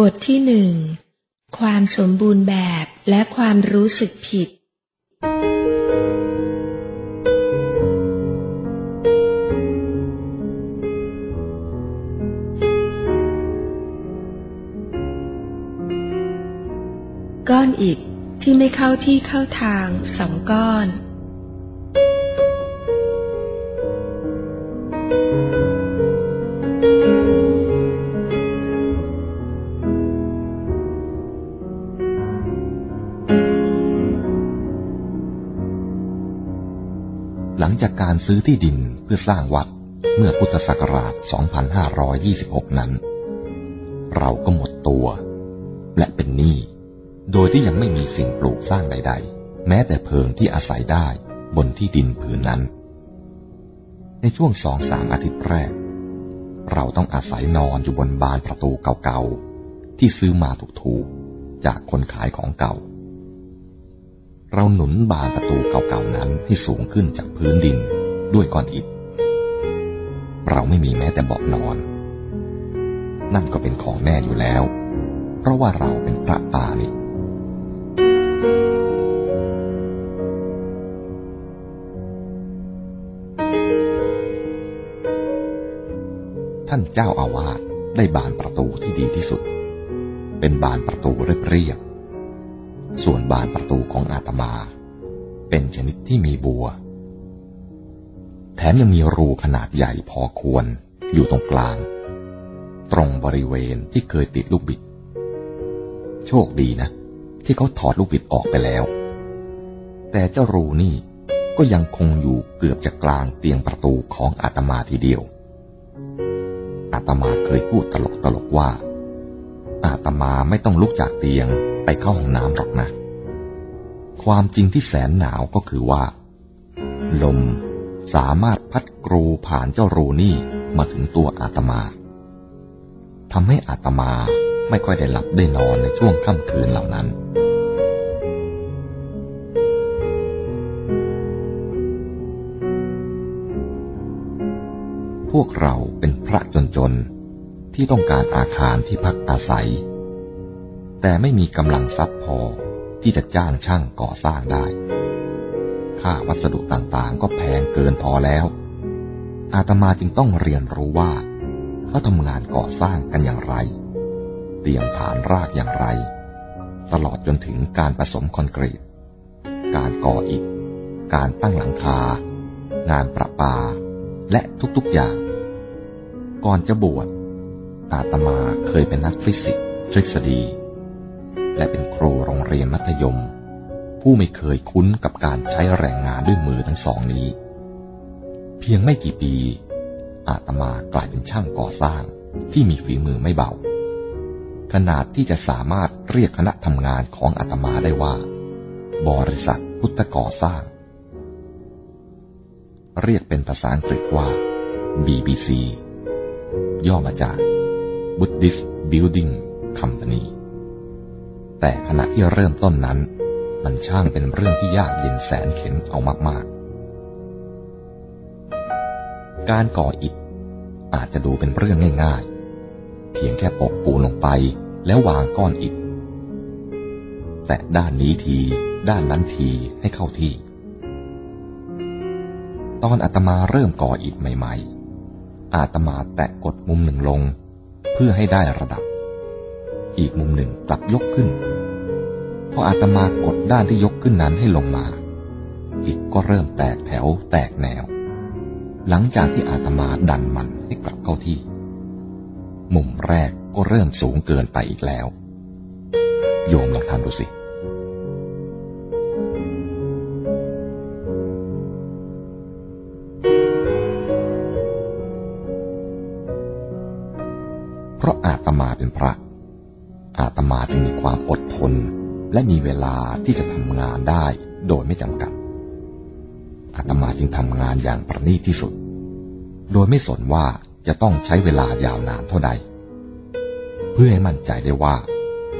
บทที่หนึ่ง ความสมบูรณ์แบบและความรู้สึกผิด ก้อนอิฐที่ไม่เข้าที่เข้าทางสองก้อน งจากการซื้อที่ดินเพื่อสร้างวัดเมื่อพุทธศักราช 2526 นั้น เราก็หมดตัว และเป็นหนี้ โดยที่ยังไม่มีสิ่งปลูกสร้างใด ๆ แม้แต่เพิงที่อาศัยได้บนที่ดินผืนนั้น ในช่วงสองสามอาทิตย์แรก เราต้องอาศัยนอนอยู่บนบานประตูเก่าๆ ที่ซื้อมาถูกๆ จากคนขายของเก่า เราหนุนบานประตูเก่าๆนั้นให้สูงขึ้นจากพื้นดินด้วยก้อนอิฐ เราไม่มีแม้แต่เบาะนอน นั่นก็เป็นของแน่อยู่แล้ว เพราะว่าเราเป็นพระป่านี่ท่านเจ้าอาวาสได้บานประตูที่ดีที่สุด เป็นบานประตูเรียบ ส่วนบานประตูของอาตมา เป็นชนิดที่มีบัว แถมยังมีรูขนาดใหญ่พอควรอยู่ตรงกลาง ตรงบริเวณที่เคยติดลูกบิด โชคดีนะ ที่เขาถอดลูกบิดออกไปแล้ว แต่เจ้ารูนี่ก็ยังคงอยู่เกือบจะกลางเตียงประตูของอาตมาทีเดียวอาตมาเคยพูดตลกตลกว่า อาตมาไม่ต้องลุกจากเตียงไปเข้าห้องน้ำหรอกนะ ความจริงที่แสนหนาวก็คือว่า ลมสามารถพัดกรูผ่านเจ้ารูนี่มาถึงตัวอาตมาทำให้อาตมาไม่ค่อยได้หลับได้นอนในช่วงค่ำคืนเหล่านั้น พวกเราเป็นพระจนๆ ที่ต้องการอาคารที่พักอาศัย แต่ไม่มีกำลังทรัพย์พอที่จะจ้างช่างก่อสร้างได้ ค่าวัสดุต่างๆ ก็แพงเกินพอแล้ว อาตมาจึงต้องเรียนรู้ว่าเขาทำงานก่อสร้างกันอย่างไร เตรียมฐานรากอย่างไร ตลอดจนถึงการผสมคอนกรีต การก่ออิฐ การตั้งหลังคา งานประปา และทุกๆอย่าง ก่อนจะบวช อาตมาเคยเป็นนักฟิสิกส์ทฤษฎี และเป็นครูโรงเรียนมัธยม ผู้ไม่เคยคุ้นกับการใช้แรงงานด้วยมือทั้งสองนี้ เพียงไม่กี่ปี อาตมากลายเป็นช่างก่อสร้างที่มีฝีมือไม่เบา ขนาดที่จะสามารถเรียกคณะทำงานของอาตมาได้ว่า บริษัทพุทธก่อสร้าง เรียกเป็นภาษาอังกฤษว่า BBC ย่อมาจาก Buddhist Building Company แต่ขณะที่เริ่มต้นนั้น มันช่างเป็นเรื่องที่ยากเย็นแสนเข็นเอามาก ๆ การก่ออิฐอาจจะดูเป็นเรื่องง่าย ๆ เพียงแค่ปกปูลงไปแล้ววางก้อนอิฐแต่ด้านนี้ทีด้านนั้นทีให้เข้าที่ ตอนอาตมาเริ่มก่ออิฐใหม่ ๆ อาตมาแตะกดมุมหนึ่งลง เพื่อให้ได้ระดับ อีกมุมหนึ่งกลับยกขึ้นพออาตมากดด้านที่ยกขึ้นนั้นให้ลงมา อีกก็เริ่มแตกแถวแตกแนว หลังจากที่อาตมาดันมันให้กลับเข้าที่ มุมแรกก็เริ่มสูงเกินไปอีกแล้ว โยมลองทำดูสิ พระ อาตมาจึงมีความอดทน และมีเวลาที่จะทำงานได้โดยไม่จำกัด อาตมาจึงทำงานอย่างประณีตที่สุด โดยไม่สนว่าจะต้องใช้เวลายาวนานเท่าใด เพื่อให้มั่นใจได้ว่า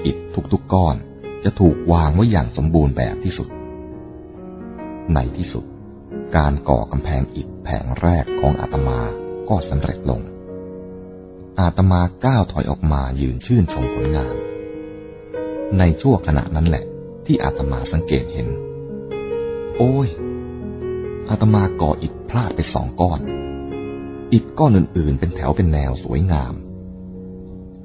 อิฐทุกๆก้อนจะถูกวางไว้อย่างสมบูรณ์แบบที่สุด ในที่สุด การก่อกำแพงอิฐแผงแรกของอาตมาก็สำเร็จลง อาตมาก้าวถอยออกมายืนชื่นชมผลงาน ในช่วงขณะนั้นแหละ ที่อาตมาสังเกตเห็น โอ้ย อาตมาก่ออิฐพลาดไปสองก้อน อิฐก้อนอื่น ๆ เป็นแถวเป็นแนวสวยงาม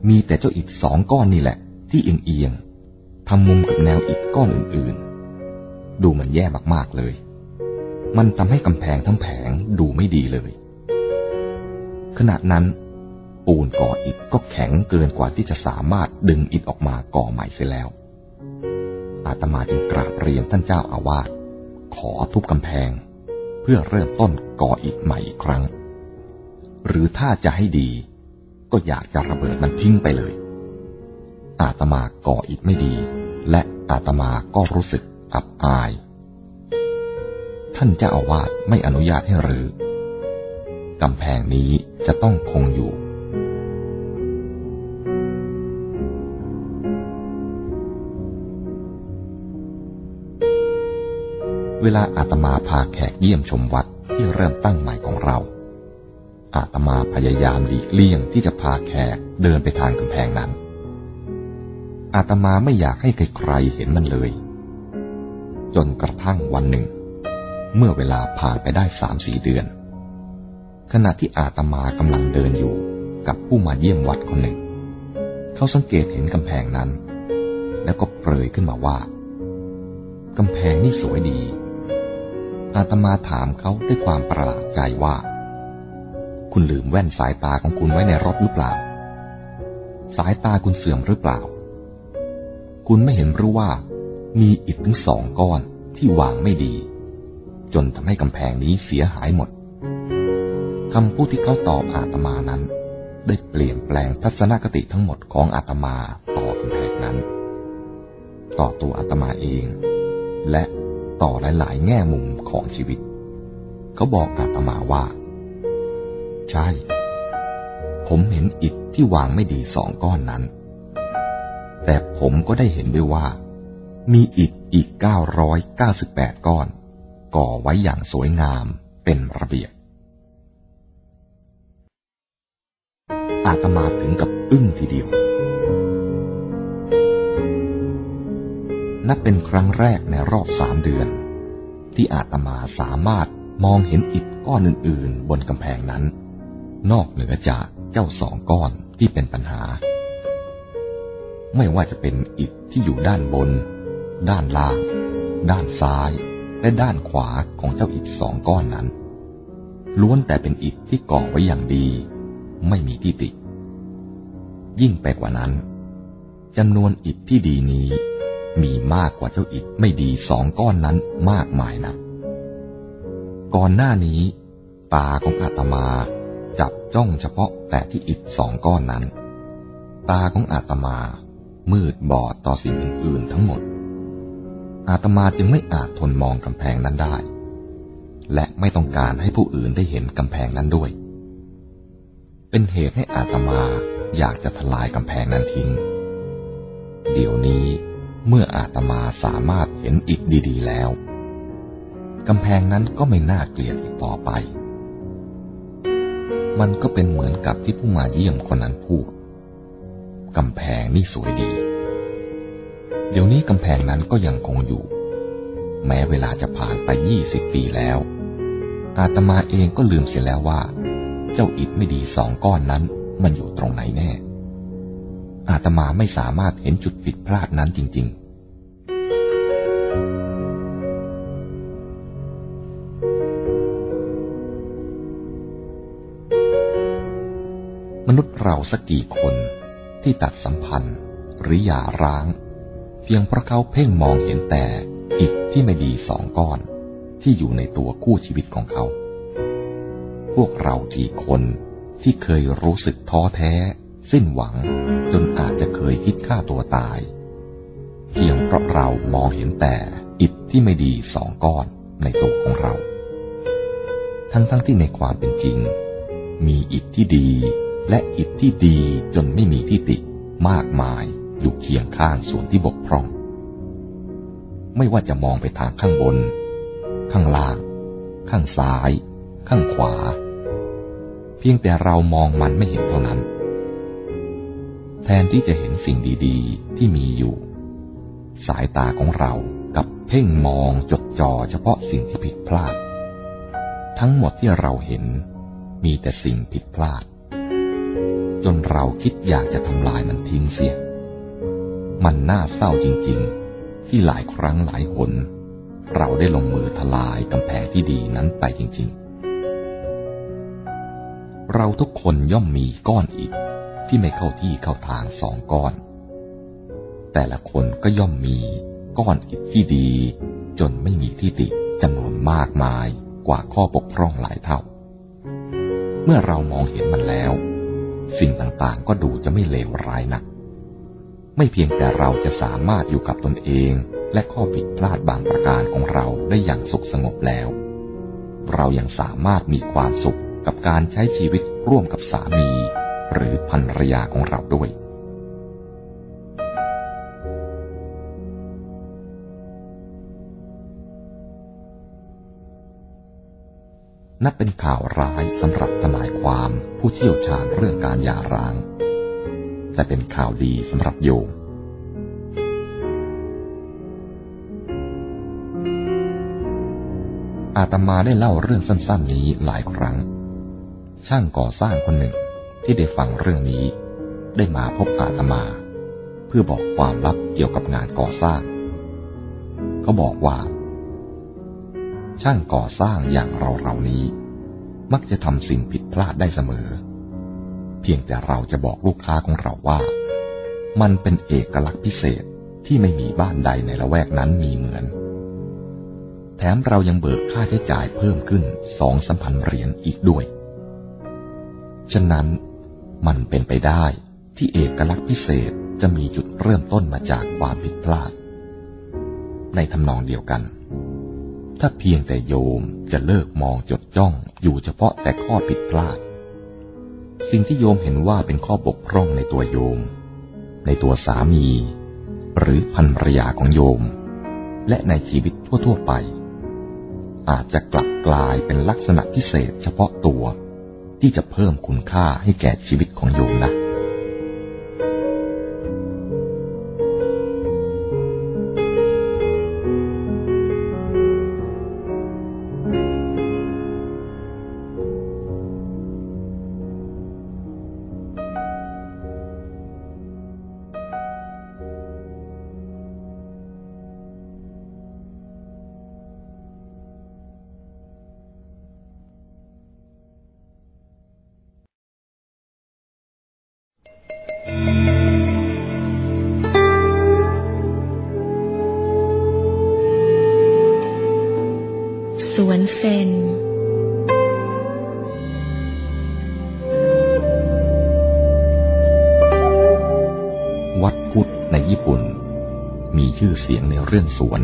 มีแต่เจ้าอิฐสองก้อนนี่แหละ ที่เอียงๆทำมุมกับแนวอิฐก้อนอื่น ๆ ดูมันแย่มากๆเลย มันทำให้กำแพงทั้งแผงดูไม่ดีเลย ขณะนั้น ปูนก่ออิฐก็แข็งเกินกว่าที่จะสามารถดึงอิฐออกมาก่อใหม่เสียแล้ว อาตมาจึงกราบเรียนท่านเจ้าอาวาสขอทุบกำแพง เพื่อเริ่มต้นก่ออิฐใหม่อีกครั้ง หรือถ้าจะให้ดี ก็อยากจะระเบิดมันทิ้งไปเลย อาตมาก่ออิฐไม่ดี และอาตมาก็รู้สึกอับอาย ท่านเจ้าอาวาสไม่อนุญาตให้รื้อกำแพงนี้จะต้องคงอยู่ เวลาอาตมาพาแขกเยี่ยมชมวัดที่เริ่มตั้งใหม่ของเรา อาตมาพยายามหลีกเลี่ยงที่จะพาแขกเดินไปทางกำแพงนั้น อาตมาไม่อยากให้ใครๆเห็นมันเลย จนกระทั่งวันหนึ่ง เมื่อเวลาผ่านไปได้สามสี่เดือน ขณะที่อาตมากำลังเดินอยู่กับผู้มาเยี่ยมวัดคนหนึ่ง เขาสังเกตเห็นกำแพงนั้น แล้วก็เปรยขึ้นมาว่ากำแพงนี่สวยดี อาตมาถามเขาด้วยความประหลาดใจว่า คุณลืมแว่นสายตาของคุณไว้ในรถหรือเปล่า สายตาคุณเสื่อมหรือเปล่า คุณไม่เห็นรู้ว่า มีอิฐถึงสองก้อนที่วางไม่ดี จนทำให้กำแพงนี้เสียหายหมดคำพูดที่เขาตอบอาตมานั้น ได้เปลี่ยนแปลงทัศนคติทั้งหมดของอาตมาต่อกำแพงนั้น ต่อตัวอาตมาเอง และต่อหลาย ๆ แง่มุม ของชีวิต เขาบอกอาตมาว่า ใช่ ผมเห็นอิฐที่วางไม่ดีสองก้อนนั้น แต่ผมก็ได้เห็นด้วยว่า มีอิฐอีก 998 ก้อน ก่อไว้อย่างสวยงามเป็นระเบียบอาตมาถึงกับอึ้งทีเดียว นับเป็นครั้งแรกในรอบสามเดือน ที่อาตมาสามารถมองเห็นอิฐก้อนอื่นๆ บนกำแพงนั้น นอกเหนือจากเจ้าสองก้อนที่เป็นปัญหา ไม่ว่าจะเป็นอิฐที่อยู่ด้านบน ด้านล่าง ด้านซ้าย และด้านขวาของเจ้าอิฐสองก้อนนั้น ล้วนแต่เป็นอิฐที่ก่อไว้อย่างดี ไม่มีที่ติ ยิ่งไปกว่านั้นจำนวนอิฐที่ดีนี้ มีมากกว่าเจ้าอิฐไม่ดีสองก้อนนั้นมากมายนะก่อนหน้านี้ ตาของอาตมาจับจ้องเฉพาะแต่ที่อิฐสองก้อนนั้น ตาของอาตมามืดบอดต่อสิ่งอื่นๆทั้งหมด อาตมาจึงไม่อาจทนมองกำแพงนั้นได้ และไม่ต้องการให้ผู้อื่นได้เห็นกำแพงนั้นด้วย เป็นเหตุให้อาตมาอยากจะทลายกำแพงนั้นทิ้ง เดี๋ยวนี้ เมื่ออาตมาสามารถเห็นอิฐดี ๆ แล้ว กำแพงนั้นก็ไม่น่าเกลียดอีกต่อไป มันก็เป็นเหมือนกับที่ผู้มาเยี่ยมคนนั้นพูด กำแพงนี่สวยดี เดี๋ยวนี้กำแพงนั้นก็ยังคงอยู่ แม้เวลาจะผ่านไปยี่สิบปีแล้ว อาตมาเองก็ลืมเสียแล้วว่า เจ้าอิฐไม่ดีสองก้อนนั้นมันอยู่ตรงไหนแน่ อาตมาไม่สามารถเห็นจุดผิดพลาดนั้นจริง ๆมนุษย์เราสักกี่คนที่ตัดสัมพันธ์ หรือหย่าร้าง เพียงเพราะเขาเพ่งมองเห็นแต่อิฐที่ไม่ดีสองก้อนที่อยู่ในตัวคู่ชีวิตของเขา พวกเรากี่คนที่เคยรู้สึกท้อแท้ สิ้นหวังจนอาจจะเคยคิดฆ่าตัวตาย เพียงเพราะเรามองเห็นแต่อิฐที่ไม่ดีสองก้อนในตัวของเรา ทั้งทั้งที่ในความเป็นจริง มีอิฐที่ดีและอิฐที่ดีจนไม่มีที่ติมากมายอยู่เคียงข้างส่วนที่บกพร่อง ไม่ว่าจะมองไปทางข้างบน ข้างล่าง ข้างซ้าย ข้างขวา เพียงแต่เรามองมันไม่เห็นเท่านั้น แทนที่จะเห็นสิ่งดีๆ ที่มีอยู่ สายตาของเรากับเพ่งมองจดจ่อเฉพาะสิ่งที่ผิดพลาด ทั้งหมดที่เราเห็นมีแต่สิ่งผิดพลาด จนเราคิดอยากจะทำลายมันทิ้งเสีย มันน่าเศร้าจริงๆ ที่หลายครั้งหลายหน เราได้ลงมือทลายกำแพงที่ดีนั้นไปจริงๆ เราทุกคนย่อมมีก้อนอิฐ ที่ไม่เข้าที่เข้าทางสองก้อน แต่ละคนก็ย่อมมีก้อนอิฐที่ดี จนไม่มีที่ติจำนวนมากมายกว่าข้อบกพร่องหลายเท่า เมื่อเรามองเห็นมันแล้ว สิ่งต่างๆก็ดูจะไม่เลวร้ายนัก ไม่เพียงแต่เราจะสามารถอยู่กับตนเองและข้อผิดพลาดบางประการของเราได้อย่างสุขสงบแล้ว เรายังสามารถมีความสุขกับการใช้ชีวิตร่วมกับสามี หรือภรรยาของเราด้วย นับเป็นข่าวร้ายสำหรับทนายความผู้เชี่ยวชาญเรื่องการหย่าร้าง แต่เป็นข่าวดีสำหรับโยมอาตมาได้เล่าเรื่องสั้นๆนี้หลายครั้ง ช่างก่อสร้างคนหนึ่ง ที่ได้ฟังเรื่องนี้ ได้มาพบอาตมา เพื่อบอกความลับเกี่ยวกับงานก่อสร้าง เขาบอกว่า ช่างก่อสร้างอย่างเราเรานี้ มักจะทำสิ่งผิดพลาดได้เสมอ เพียงแต่เราจะบอกลูกค้าของเราว่า มันเป็นเอกลักษณ์พิเศษที่ไม่มีบ้านใดในละแวกนั้นมีเหมือน แถมเรายังเบิกค่าใช้จ่ายเพิ่มขึ้นสองสามพันเหรียญอีกด้วย ฉะนั้น มันเป็นไปได้ที่เอกลักษณ์พิเศษจะมีจุดเริ่มต้นมาจากความผิดพลาด ในทำนองเดียวกัน ถ้าเพียงแต่โยมจะเลิกมองจดจ้องอยู่เฉพาะแต่ข้อผิดพลาด สิ่งที่โยมเห็นว่าเป็นข้อบกพร่องในตัวโยม ในตัวสามี หรือภรรยาของโยม และในชีวิตทั่ว ๆ ไป อาจจะกลับกลายเป็นลักษณะพิเศษเฉพาะตัว ที่จะเพิ่มคุณค่าให้แก่ชีวิตของโยมนะ เรื่องสวน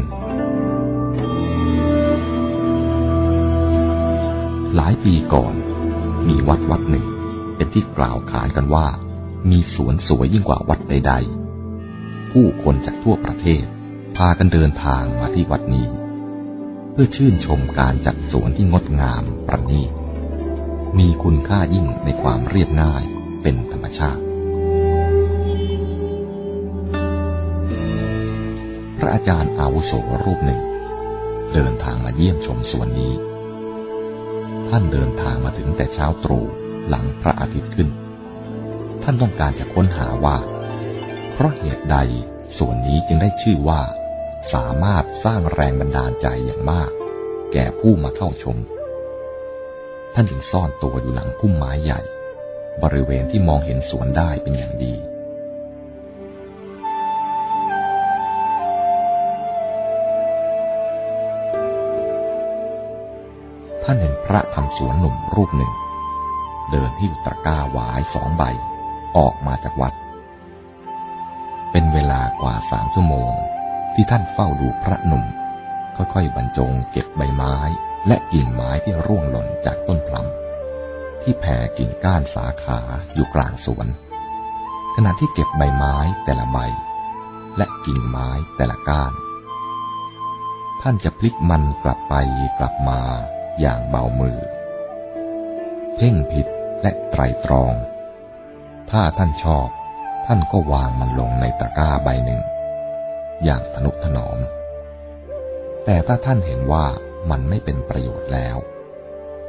หลายปีก่อน มีวัดวัดหนึ่ง เป็นที่กล่าวขานกันว่า มีสวนสวยยิ่งกว่าวัดใด ๆ ผู้คนจากทั่วประเทศ พากันเดินทางมาที่วัดนี้ เพื่อชื่นชมการจัดสวนที่งดงามประณีตมีคุณค่ายิ่งในความเรียบง่ายเป็นธรรมชาติ อาจารย์อาวุโสรูปหนึ่ง เดินทางมาเยี่ยมชมสวนนี้ ท่านเดินทางมาถึงแต่เช้าตรู่หลังพระอาทิตย์ขึ้น ท่านต้องการจะค้นหาว่า เพราะเหตุใดสวนนี้จึงได้ชื่อว่า สามารถสร้างแรงบันดาลใจอย่างมาก แก่ผู้มาเข้าชม ท่านจึงซ่อนตัวอยู่หลังพุ่มไม้ใหญ่ บริเวณที่มองเห็นสวนได้เป็นอย่างดี พระทำสวนหนุ่มรูปหนึ่ง เดินหิ้วตะกร้าหวายสองใบ ออกมาจากวัด เป็นเวลากว่าสามชั่วโมง ที่ท่านเฝ้าดูพระหนุ่ม ค่อยๆบรรจงเก็บใบไม้และกิ่งไม้ที่ร่วงหล่นจากต้นพลัมที่แผ่กิ่งก้านสาขาอยู่กลางสวน ขณะที่เก็บใบไม้แต่ละใบ และกิ่งไม้แต่ละก้าน ท่านจะพลิกมันกลับไปกลับมา อย่างเบามือ เพ่งผิดและไตรตรอง ถ้าท่านชอบ ท่านก็วางมันลงในตะกร้าใบหนึ่ง อย่างทนุถนอม แต่ถ้าท่านเห็นว่ามันไม่เป็นประโยชน์แล้ว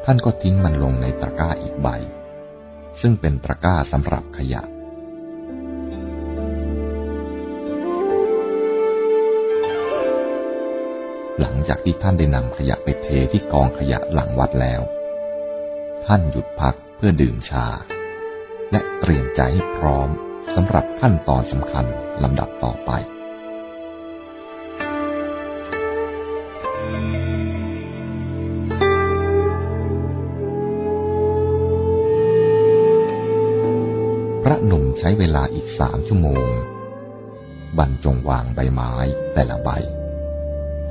ท่านก็ทิ้งมันลงในตะกร้าอีกใบ ซึ่งเป็นตะกร้าสำหรับขยะ หลังจากที่ท่านได้นำขยะไปเทที่กองขยะหลังวัดแล้ว ท่านหยุดพักเพื่อดื่มชา และเตรียมใจให้พร้อมสำหรับขั้นตอนสำคัญลำดับต่อไป พระหนุ่มใช้เวลาอีกสามชั่วโมง บรรจงวางใบไม้แต่ละใบ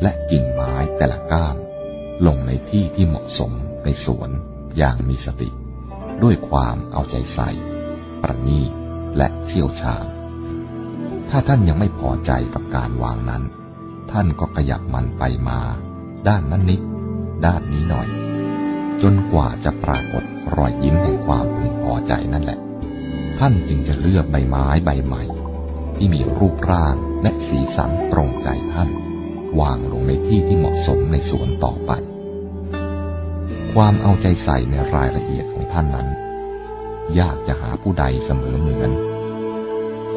และกิ่งไม้แต่ละก้านลงในที่ที่เหมาะสมในสวนอย่างมีสติ ด้วยความเอาใจใส่ ประณีตและเชี่ยวชาญ ถ้าท่านยังไม่พอใจกับการวางนั้น ท่านก็ขยับมันไปมา ด้านนั้นนิด ด้านนี้หน่อย จนกว่าจะปรากฏรอยยิ้มแห่งความพึงพอใจนั่นแหละ ท่านจึงจะเลือกใบไม้ใบใหม่ ที่มีรูปร่างและสีสันตรงใจท่าน วางลงในที่ที่เหมาะสมในสวนต่อไป ความเอาใจใส่ในรายละเอียดของท่านนั้น ยากจะหาผู้ใดเสมอเหมือน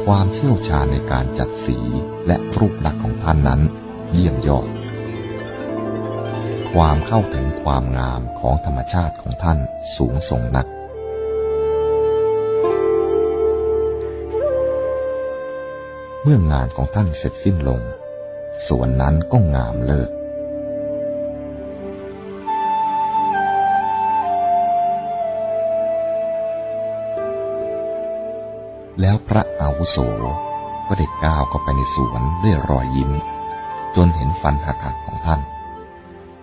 ความเชี่ยวชาญในการจัดสีและรูปลักษณ์ของท่านนั้น เยี่ยมยอด ความเข้าถึงความงามของธรรมชาติของท่านสูงส่งนักเมื่องานของท่านเสร็จสิ้นลง สวนนั้นก็งามเลิศแล้วพระอาวุโสก็ได้ก้าวเข้าไปในสวนด้วยรอยยิ้ม จนเห็นฟันหักหักของท่าน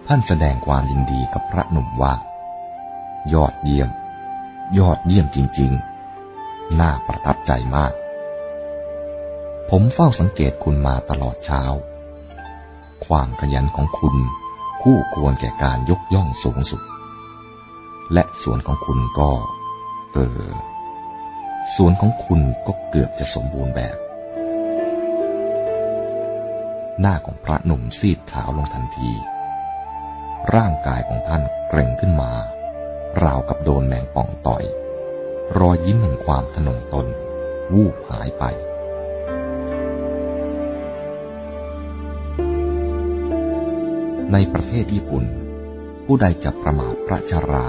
ท่านแสดงความยินดีกับพระหนุ่มว่า ยอดเยี่ยม ยอดเยี่ยมจริงๆ น่าประทับใจมาก ผมเฝ้าสังเกตคุณมาตลอดเช้า ความขยันของคุณคู่ควรแก่การยกย่องสูงสุด และส่วนของคุณก็ เออ ส่วนของคุณก็เกือบจะสมบูรณ์แบบ หน้าของพระหนุ่มซีดขาวลงทันที ร่างกายของท่านเกร็งขึ้นมา ราวกับโดนแมงป่องต่อย รอยยิ้มแห่งความทนงตน วูบหายไป ในประเทศญี่ปุ่น ผู้ใดจะประมาทพระชารา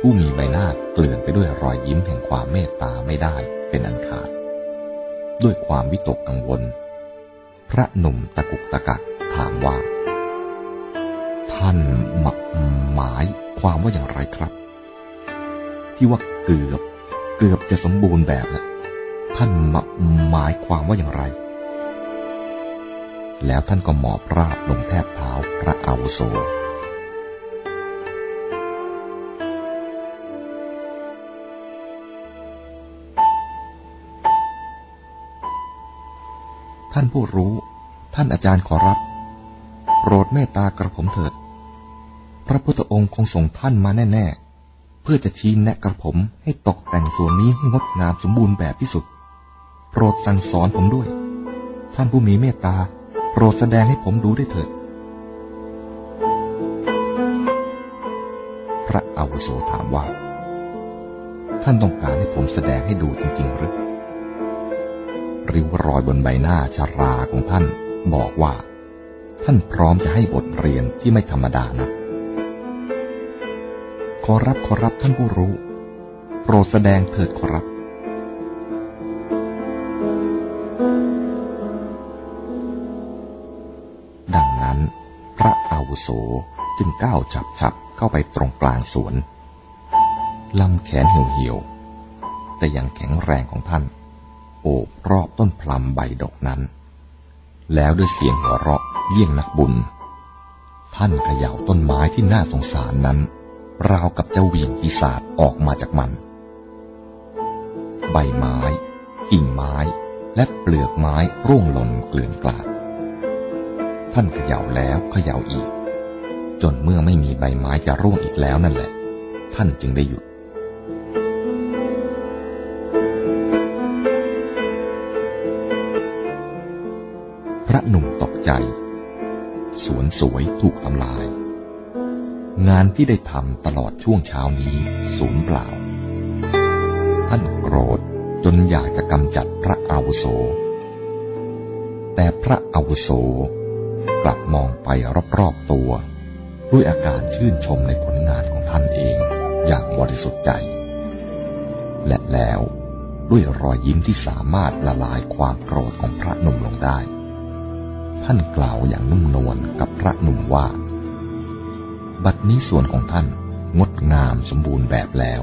ผู้มีใบหน้าเกลื่อนไปด้วยรอยยิ้มแห่งความเมตตาไม่ได้เป็นอันขาด ด้วยความวิตกกังวล พระหนุ่มตะกุกตะกักถามว่า ท่านหมหมายความว่าอย่างไรครับ ที่ว่าเกือบเกือบจะสมบูรณ์แบบนะท่านหมหมายความว่าอย่างไร แล้วท่านก็หมอบราบลงแทบเท้าพระอาวุโส ท่านผู้รู้ ท่านอาจารย์ขอรับ โปรดเมตตากระผมเถิด พระพุทธองค์คงส่งท่านมาแน่ ๆ เพื่อจะชี้แนะกระผมให้ตกแต่งส่วนนี้ให้งดงามสมบูรณ์แบบที่สุด โปรดสั่งสอนผมด้วย ท่านผู้มีเมตตา โปรดแสดงให้ผมดูได้เถิด พระอาวุโสถามว่า ท่านต้องการให้ผมแสดงให้ดูจริงๆหรือริ้วรอยบนใบหน้าชาราของท่านบอกว่า ท่านพร้อมจะให้บทเรียนที่ไม่ธรรมดานะขอรับขอรับท่านผู้รู้ โปรดแสดงเถิดขอรับ วุโสจึงก้าวฉับฉับเข้าไปตรงกลางสวน ลำแขนเหี่ยวๆ แต่ยังแข็งแรงของท่าน โอบรอบต้นพลัมใบดอกนั้น แล้วด้วยเสียงหัวเราะเยี่ยงนักบุญ ท่านเขย่าต้นไม้ที่น่าสงสารนั้น ราวกับจะเวี่ยงปีศาจออกมาจากมัน ใบไม้ กิ่งไม้และเปลือกไม้ร่วงหล่นเกลื่อนกลาด ท่านเขย่าแล้วเขย่าอีก จนเมื่อไม่มีใบไม้จะร่วงอีกแล้วนั่นแหละ ท่านจึงได้หยุด พระหนุ่มตกใจ สวนสวยถูกทำลาย งานที่ได้ทำตลอดช่วงเช้านี้สูญเปล่า ท่านโกรธจนอยากจะกำจัดพระอาวุโส แต่พระอาวุโสกลับมองไปรอบๆตัว ด้วยอาการชื่นชมในผลงานของท่านเองอย่างบริสุทธิ์ใจ และแล้วด้วยรอยยิ้มที่สามารถละลายความโกรธของพระหนุ่มลงได้ ท่านกล่าวอย่างนุ่มนวลกับพระหนุ่มว่า บัดนี้ส่วนของท่านงดงามสมบูรณ์แบบแล้ว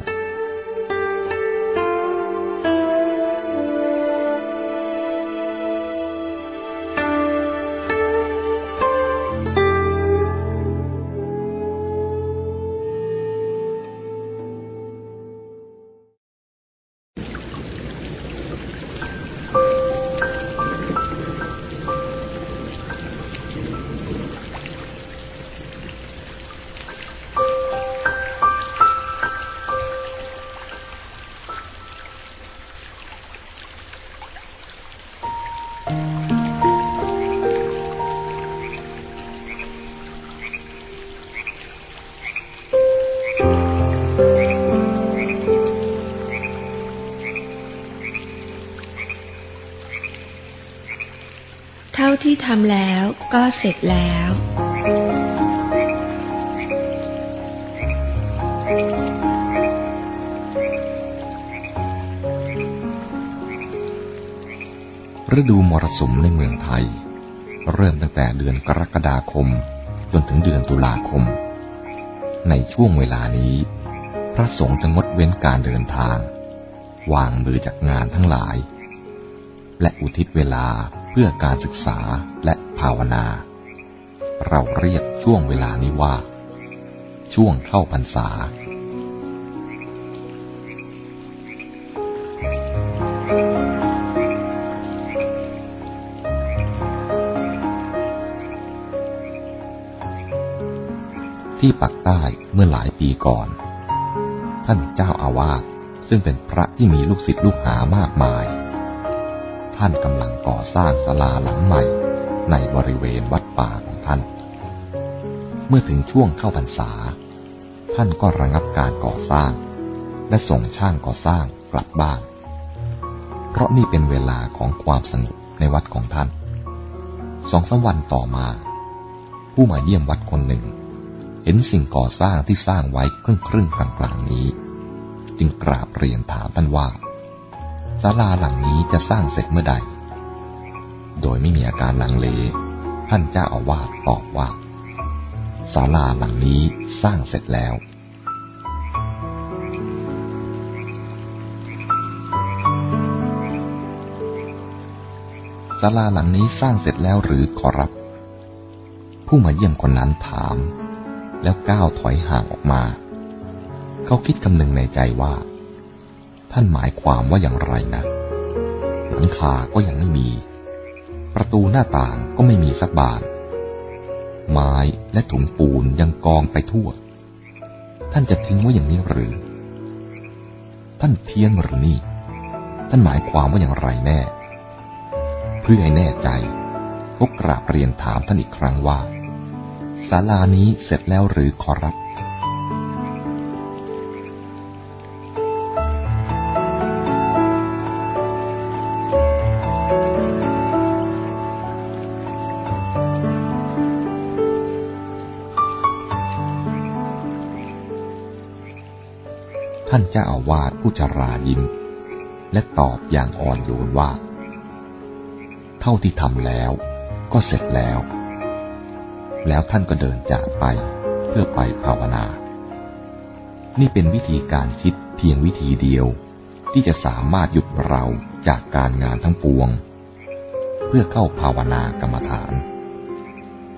ที่ทำแล้วก็เสร็จแล้ว ฤดูมรสุมในเมืองไทย เริ่มตั้งแต่เดือนกรกฎาคม จนถึงเดือนตุลาคม ในช่วงเวลานี้ พระสงฆ์จะงดเว้นการเดินทาง วางมือจากงานทั้งหลาย และอุทิศเวลา เพื่อการศึกษาและภาวนา เราเรียกช่วงเวลานี้ว่า ช่วงเข้าพรรษา ที่ปักใต้เมื่อหลายปีก่อน ท่านเจ้าอาวาสซึ่งเป็นพระที่มีลูกศิษย์ลูกหามากมาย ท่านกำลังก่อสร้างศาลาหลังใหม่ ในบริเวณวัดป่าของท่าน เมื่อถึงช่วงเข้าพรรษา ท่านก็ระงับการก่อสร้าง และส่งช่างก่อสร้างกลับบ้าน เพราะนี่เป็นเวลาของความสงบในวัดของท่าน สองสาวันต่อมา ผู้มาเยี่ยมวัดคนหนึ่ง เห็นสิ่งก่อสร้างที่สร้างไว้ครึ่งครึ่งกลางกลางนี้ จึงกราบเรียนถามท่านว่า ศาลาหลังนี้จะสร้างเสร็จเมื่อใด โดยไม่มีอาการลังเล ท่านเจ้าอาวาสตอบว่าศาลาหลังนี้สร้างเสร็จแล้ว ศาลาหลังนี้สร้างเสร็จแล้วหรือขอรับ ผู้มาเยี่ยมคนนั้นถาม แล้วก้าวถอยห่างออกมา เขาคิดคำนึงในใจว่า ท่านหมายความว่าอย่างไรนะ หลังคาก็ยังไม่มี ประตูหน้าต่างก็ไม่มีสักบาน ไม้และถุงปูนยังกองไปทั่ว ท่านจะทิ้งไว้อย่างนี้หรือ ท่านเพี้ยนหรือนี่ ท่านหมายความว่าอย่างไรแน่ เพื่อให้แน่ใจก็กราบเรียนถามท่านอีกครั้งว่าศาลานี้เสร็จแล้วหรือขอรับ ท่านเจ้าอาวาสผู้จรายิ้ม และตอบอย่างอ่อนโยนว่า เท่าที่ทำแล้วก็เสร็จแล้ว แล้วท่านก็เดินจากไปเพื่อไปภาวนา นี่เป็นวิธีการคิดเพียงวิธีเดียวที่จะสามารถหยุดเราจากการงานทั้งปวง เพื่อเข้าภาวนากรรมฐาน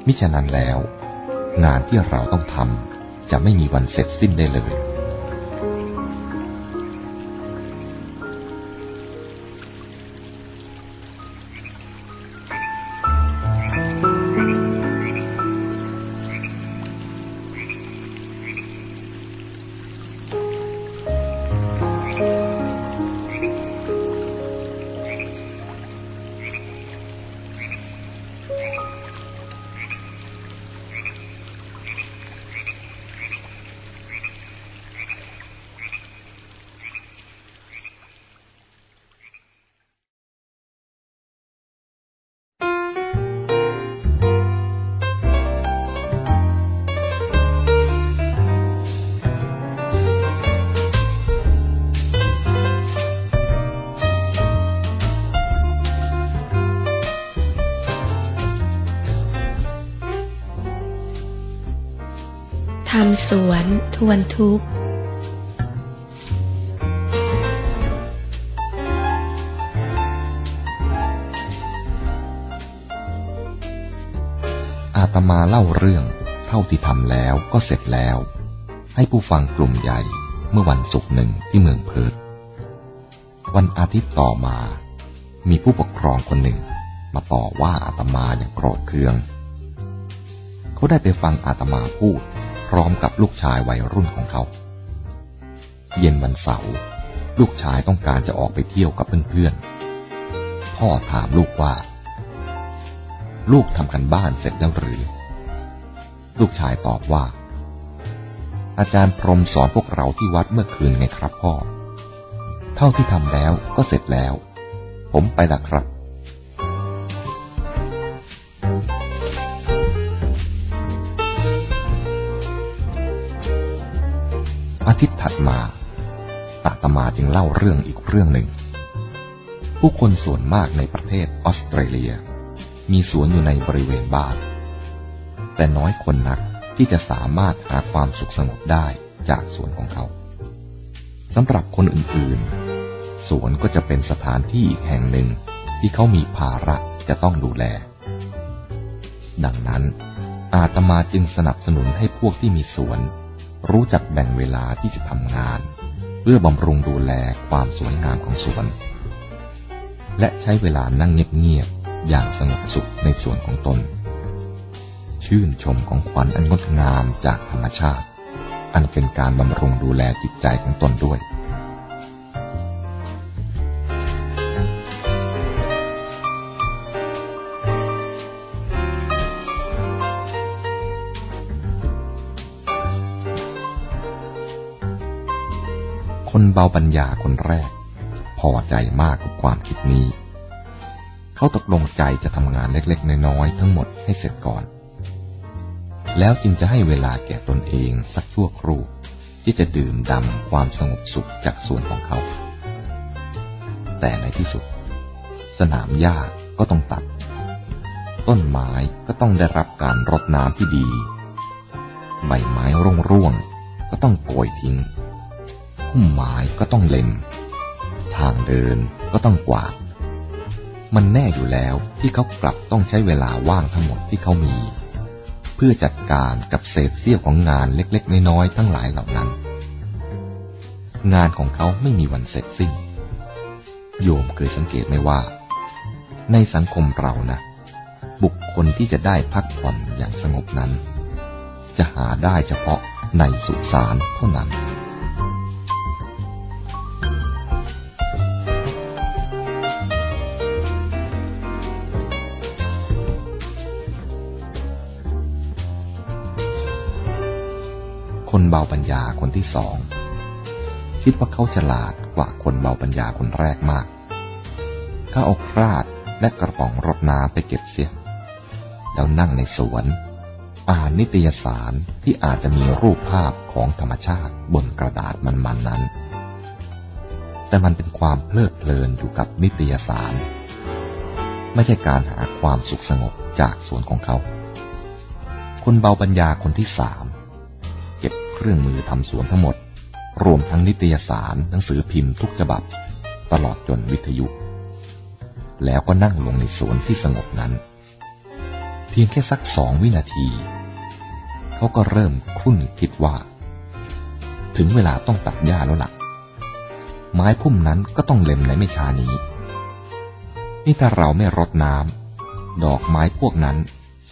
มิฉะนั้นแล้ว งานที่เราต้องทำจะไม่มีวันเสร็จสิ้นได้เลยำสวน ทวนทุกข์ อาตมาเล่าเรื่อง เท่าที่ทำแล้วก็เสร็จแล้ว ให้ผู้ฟังกลุ่มใหญ่เมื่อวันศุกร์หนึ่งที่เมืองเพิร์ตวันอาทิตย์ต่อมา มีผู้ปกครองคนหนึ่งมาต่อว่าอาตมาอย่างโกรธเคือง เขาได้ไปฟังอาตมาพูด ร้อมกับลูกชายวัยรุ่นของเขา เย็นวันเสาร์ลูกชายต้องการจะออกไปเที่ยวกับเพื่อนๆ พ่อถามลูกว่า ลูกทำกันบ้านเสร็จแล้วหรือ ลูกชายตอบว่า อาจารย์พรมสอนพวกเราที่วัดเมื่อคืนไงครับพ่อ เท่าที่ทำแล้วก็เสร็จแล้ว ผมไปละครับ อาทิตย์ถัดมาอาตมาจึงเล่าเรื่องอีกเรื่องหนึ่ง ผู้คนส่วนมากในประเทศออสเตรเลีย มีสวนอยู่ในบริเวณบ้าน แต่น้อยคนนักที่จะสามารถหาความสุขสงบได้จากสวนของเขาสำหรับคนอื่นๆ สวนก็จะเป็นสถานที่อีกแห่งหนึ่งที่เขามีภาระจะต้องดูแล ดังนั้น อาตมาจึงสนับสนุนให้พวกที่มีสวน รู้จักแบ่งเวลาที่จะทำงาน เพื่อบำรุงดูแลความสวยงามของสวน และใช้เวลานั่งเงียบๆอย่างสงบสุขในสวนของตน ชื่นชมของขวัญอันงดงามจากธรรมชาติ อันเป็นการบำรุงดูแลจิตใจของตนด้วย เบาปัญญาคนแรก พอใจมากกับความคิดนี้ เขาตกลงใจจะทำงานเล็กๆ น้อยๆ ทั้งหมดให้เสร็จก่อน แล้วจึงจะให้เวลาแก่ตนเองสักชั่วครู่ที่จะดื่มดำความสงบสุขจากส่วนของเขา แต่ในที่สุด สนามหญ้าก็ต้องตัด ต้นไม้ก็ต้องได้รับการรดน้ำที่ดี ใบไม้ร่วงๆก็ต้องโกยทิ้ง พุ่มไม้ก็ต้องเล็ม ทางเดินก็ต้องกวาด มันแน่อยู่แล้วที่เขากลับต้องใช้เวลาว่างทั้งหมดที่เขามี เพื่อจัดการกับเศษเสี้ยวของงานเล็กๆ น้อยๆทั้งหลายเหล่านั้น งานของเขาไม่มีวันเสร็จสิ้น โยมเคยสังเกตไหมว่า ในสังคมเรานะ บุคคลที่จะได้พักผ่อนอย่างสงบนั้น จะหาได้เฉพาะในสุสานเท่านั้น เบาปัญญาคนที่สอง คิดว่าเขาฉลาดกว่าคนเบาปัญญาคนแรกมาก เขาเอาคราดและกระป๋องรดน้ำไปเก็บเสีย แล้วนั่งในสวน อ่านนิตยสารที่อาจจะมีรูปภาพของธรรมชาติบนกระดาษมันๆนนั้น แต่มันเป็นความเพลิดเพลินอยู่กับนิตยสาร ไม่ใช่การหาความสุขสงบจากสวนของเขา คนเบาปัญญาคนที่สาม เครื่องมือทำสวนทั้งหมด รวมทั้งนิตยสารหนังสือพิมพ์ทุกฉบับ ตลอดจนวิทยุ แล้วก็นั่งลงในสวนที่สงบนั้น เพียงแค่สักสองวินาที เขาก็เริ่มครุ่นคิดว่า ถึงเวลาต้องตัดหญ้าแล้วละ่ะ ไม้พุ่มนั้นก็ต้องเล็มในไม่ช้านี้ นี่ถ้าเราไม่รดน้ำดอกไม้พวกนั้น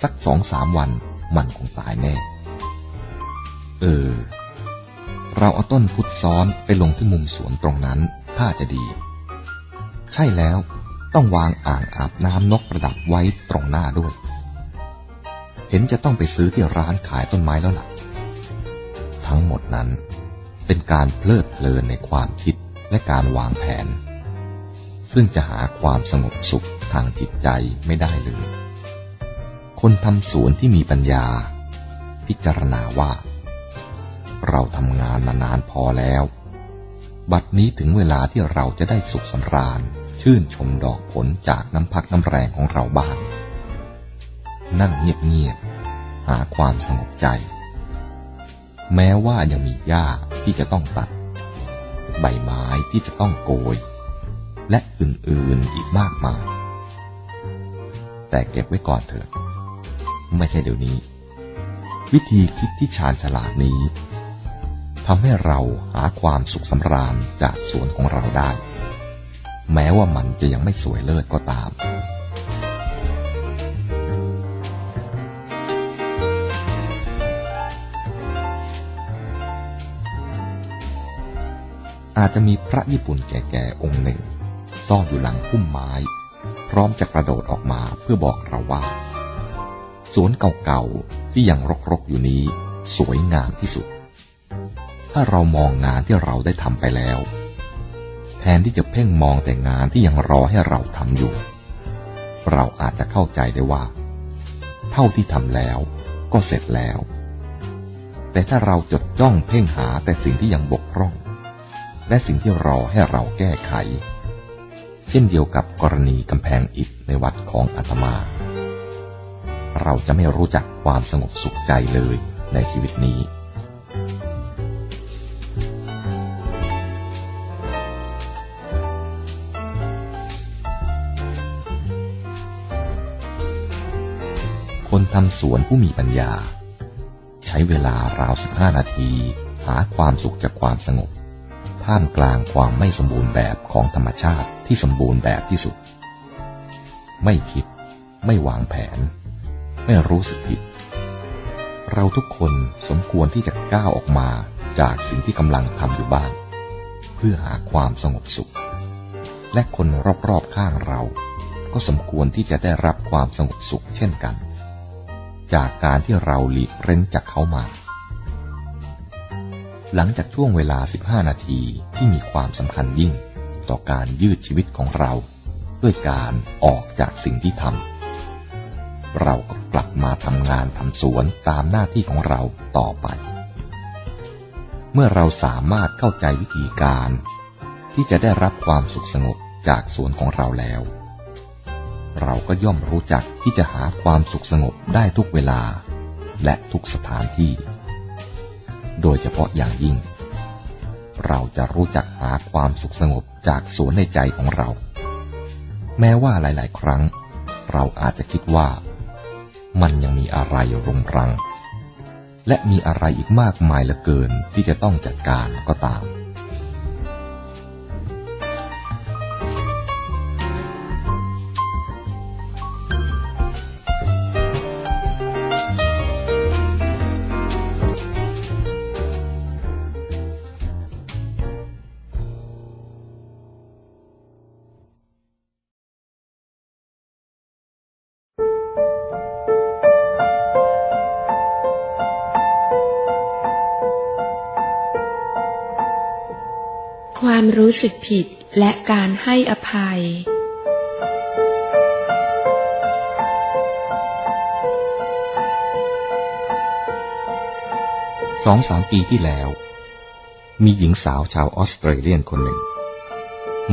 สักสองสามวันมันคงตายแน่ เออ เราเอาต้นพุทธซ้อนไปลงที่มุมสวนตรงนั้นถ้าจะดี ใช่แล้วต้องวางอ่างอาบน้ำนกประดับไว้ตรงหน้าด้วย เห็นจะต้องไปซื้อที่ร้านขายต้นไม้แล้วล่ะ ทั้งหมดนั้นเป็นการเพลิดเพลินในความคิดและการวางแผน ซึ่งจะหาความสงบสุขทางจิตใจไม่ได้เลย คนทำสวนที่มีปัญญา พิจารณาว่า เราทำงานมานานพอแล้ว บัดนี้ถึงเวลาที่เราจะได้สุขสำราญ ชื่นชมดอกผลจากน้ำพักน้ำแรงของเราบ้าง นั่งเงียบๆ หาความสงบใจ แม้ว่ายังมีหญ้าที่จะต้องตัด ใบไม้ที่จะต้องโกย และอื่นๆอีกมากมาย แต่เก็บไว้ก่อนเถอะ ไม่ใช่เดี๋ยวนี้วิธีคิดที่ชาญฉลาดนี้ ทำให้เราหาความสุขสำราญจากสวนของเราได้ แม้ว่ามันจะยังไม่สวยเลิศก็ตามอาจจะมีพระญี่ปุ่นแก่ๆองค์หนึ่ง ซ่อนอยู่หลังพุ่มไม้ พร้อมจะกระโดดออกมาเพื่อบอกเราว่า สวนเก่าๆที่ยังรกๆอยู่นี้ สวยงามที่สุด ถ้าเรามองงานที่เราได้ทำไปแล้ว แทนที่จะเพ่งมองแต่งานที่ยังรอให้เราทำอยู่ เราอาจจะเข้าใจได้ว่า เท่าที่ทำแล้วก็เสร็จแล้ว แต่ถ้าเราจดจ้องเพ่งหาแต่สิ่งที่ยังบกพร่อง และสิ่งที่รอให้เราแก้ไข เช่นเดียวกับกรณีกำแพงอิฐในวัดของอาตมา เราจะไม่รู้จักความสงบสุขใจเลยในชีวิตนี้ ทำสวนผู้มีปัญญา ใช้เวลาราวสิบห้านาที หาความสุขจากความสงบ ท่ามกลางความไม่สมบูรณ์แบบของธรรมชาติที่สมบูรณ์แบบที่สุด ไม่คิด ไม่วางแผน ไม่รู้สึกผิด เราทุกคนสมควรที่จะก้าวออกมาจากสิ่งที่กำลังทำอยู่บ้าง เพื่อหาความสงบสุข และคนรอบๆข้างเราก็สมควรที่จะได้รับความสงบสุขเช่นกัน จากการที่เราหลีกเร้นจากเขามา หลังจากช่วงเวลา 15 นาทีที่มีความสำคัญยิ่งต่อการยืดชีวิตของเรา ด้วยการออกจากสิ่งที่ทำเราก็กลับมาทำงานทำสวนตามหน้าที่ของเราต่อไป เมื่อเราสามารถเข้าใจวิธีการ ที่จะได้รับความสุขสงบจากสวนของเราแล้ว เราก็ย่อมรู้จักที่จะหาความสุขสงบได้ทุกเวลา และทุกสถานที่ โดยเฉพาะอย่างยิ่ง เราจะรู้จักหาความสุขสงบจากสวนในใจของเรา แม้ว่าหลาย ๆ ครั้ง เราอาจจะคิดว่า มันยังมีอะไรรงรัง และมีอะไรอีกมากมายเหลือเกินที่จะต้องจัดการก็ตาม รู้สึกผิดและการให้อภัย สองสามปีที่แล้ว มีหญิงสาวชาวออสเตรเลียนคนหนึ่ง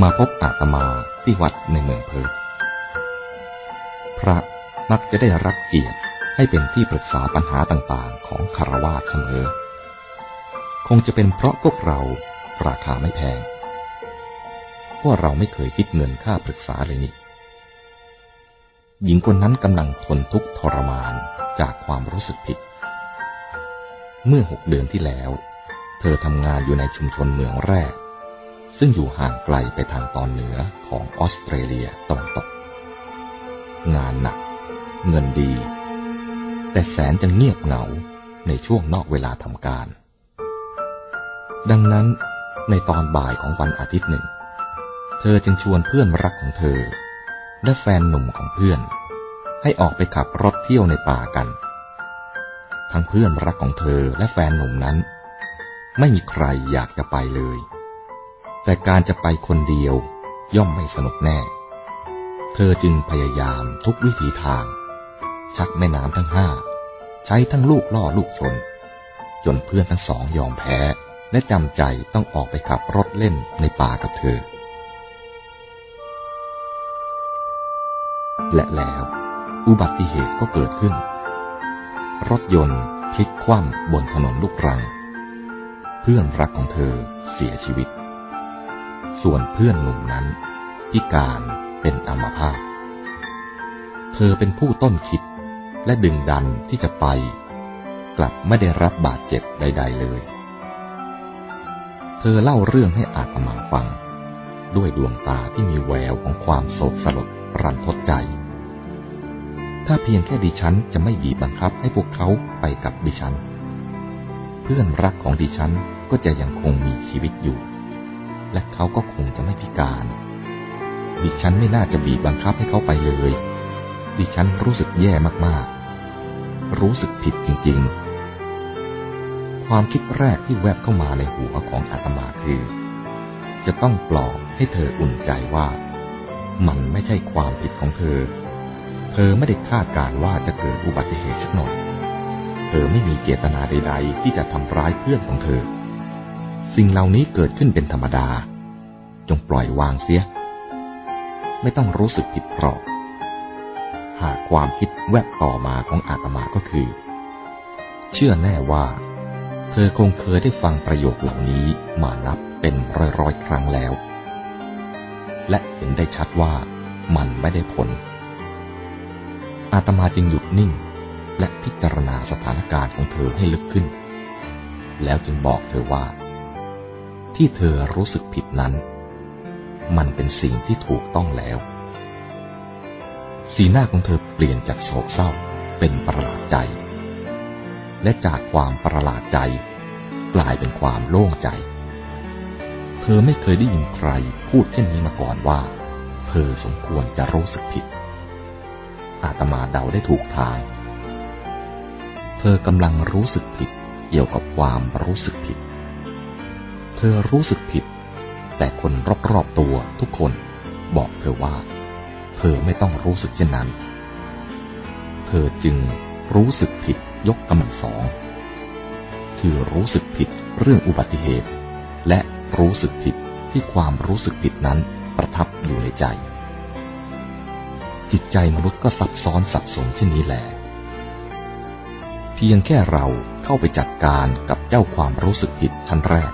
มาพบอาตมาที่วัดในเมืองเพิร์ธพระมักจะได้รับเกียรติให้เป็นที่ปรึกษาปัญหาต่างๆ ของคารวาสเสมอ คงจะเป็นเพราะพวกเราราคาไม่แพง พราะเราไม่เคยคิดเงินค่าปรึกษาเลยนี่ หญิงคนนั้นกำลังทนทุกข์ทรมานจากความรู้สึกผิด เมื่อหกเดือนที่แล้ว เธอทำงานอยู่ในชุมชนเมืองแรก ซึ่งอยู่ห่างไกลไปทางตอนเหนือของออสเตรเลียตะวันตก งานหนัก เงินดี แต่แสนจะเงียบเหงาในช่วงนอกเวลาทำการ ดังนั้นในตอนบ่ายของวันอาทิตย์หนึ่ง ธอจึงชวนเพื่อนรักของเธอ และแฟนหนุ่มของเพื่อน ให้ออกไปขับรถเที่ยวในป่ากัน ทั้งเพื่อนรักของเธอและแฟนหนุ่มนั้น ไม่มีใครอยากจะไปเลย แต่การจะไปคนเดียวย่อมไม่สนุกแน่ เธอจึงพยายามทุกวิถีทาง ชักแม่น้ำทั้งห้า ใช้ทั้งลูกล่อลูกชน จนเพื่อนทั้งสองยอมแพ้และจำใจต้องออกไปขับรถเล่นในป่ากับเธอ และแล้วอุบัติเหตุก็เกิดขึ้น รถยนต์พลิกคว่ำบนถนนลูกรัง เพื่อนรักของเธอเสียชีวิต ส่วนเพื่อนหนุ่มนั้น พิการเป็นอัมพาตเธอเป็นผู้ต้นคิดและดึงดันที่จะไป กลับไม่ได้รับบาดเจ็บใด ๆ เลย เธอเล่าเรื่องให้อาตมาฟัง ด้วยดวงตาที่มีแววของความโศกสลด รันทดใจ ถ้าเพียงแค่ดิฉันจะไม่บีบบังคับให้พวกเขาไปกับดิฉัน เพื่อนรักของดิฉันก็จะยังคงมีชีวิตอยู่ และเขาก็คงจะไม่พิการ ดิฉันไม่น่าจะบีบบังคับให้เขาไปเลย ดิฉันรู้สึกแย่มากๆ รู้สึกผิดจริง ๆ ความคิดแรกที่แวบเข้ามาในหัวของอาตมาคือ จะต้องปลอบให้เธออุ่นใจว่า มันไม่ใช่ความผิดของเธอ เธอไม่ได้คาดการว่าจะเกิดอุบัติเหตุสักหน่อย เธอไม่มีเจตนาใด ๆ ที่จะทำร้ายเพื่อนของเธอ สิ่งเหล่านี้เกิดขึ้นเป็นธรรมดา จงปล่อยวางเสีย ไม่ต้องรู้สึกผิดเพราะหากความคิดแวบต่อมาของอาตมาก็คือ เชื่อแน่ว่า เธอคงเคยได้ฟังประโยคเหล่านี้มานับเป็นร้อยๆครั้งแล้ว และเห็นได้ชัดว่ามันไม่ได้ผล อาตมาจึงหยุดนิ่งและพิจารณาสถานการณ์ของเธอให้ลึกขึ้น แล้วจึงบอกเธอว่า ที่เธอรู้สึกผิดนั้น มันเป็นสิ่งที่ถูกต้องแล้ว สีหน้าของเธอเปลี่ยนจากโศกเศร้าเป็นประหลาดใจ และจากความประหลาดใจ กลายเป็นความโล่งใจ ธอไม่เคยได้ยินใครพูดเช่นนี้มาก่อนว่า เธอสมควรจะรู้สึกผิด อาตมาเดาได้ถูกทาง เธอกำลังรู้สึกผิดเกี่ยวกับความรู้สึกผิด เธอรู้สึกผิด แต่คนรอบๆตัวทุกคนบอกเธอว่า เธอไม่ต้องรู้สึกเช่นนั้น เธอจึงรู้สึกผิดยกกำลังสอง คือรู้สึกผิดเรื่องอุบัติเหตุ และ รู้สึกผิดที่ความรู้สึกผิดนั้นประทับอยู่ในใจ จิตใจมนุษย์ก็ซับซ้อนสับสนเช่นนี้แหละเพียงแค่เราเข้าไปจัดการกับเจ้าความรู้สึกผิดชั้นแรก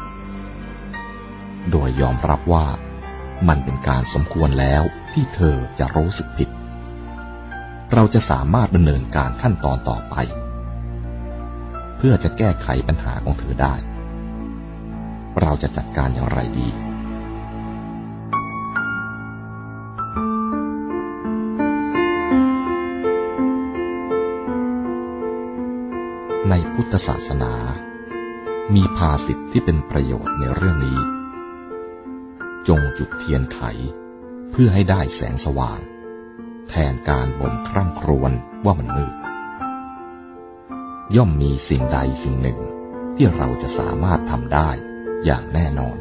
โดยยอมรับว่ามันเป็นการสมควรแล้วที่เธอจะรู้สึกผิด เราจะสามารถดำเนินการขั้นตอนต่อไป เพื่อจะแก้ไขปัญหาของเธอได้ เราจะจัดการอย่างไรดีในพุทธศาสนา มีภาษิตที่เป็นประโยชน์ในเรื่องนี้ จงจุดเทียนไข เพื่อให้ได้แสงสว่าง แทนการบ่นคร่ำครวญว่ามันมืด ย่อมมีสิ่งใดสิ่งหนึ่งที่เราจะสามารถทำได้ อย่างแน่นอน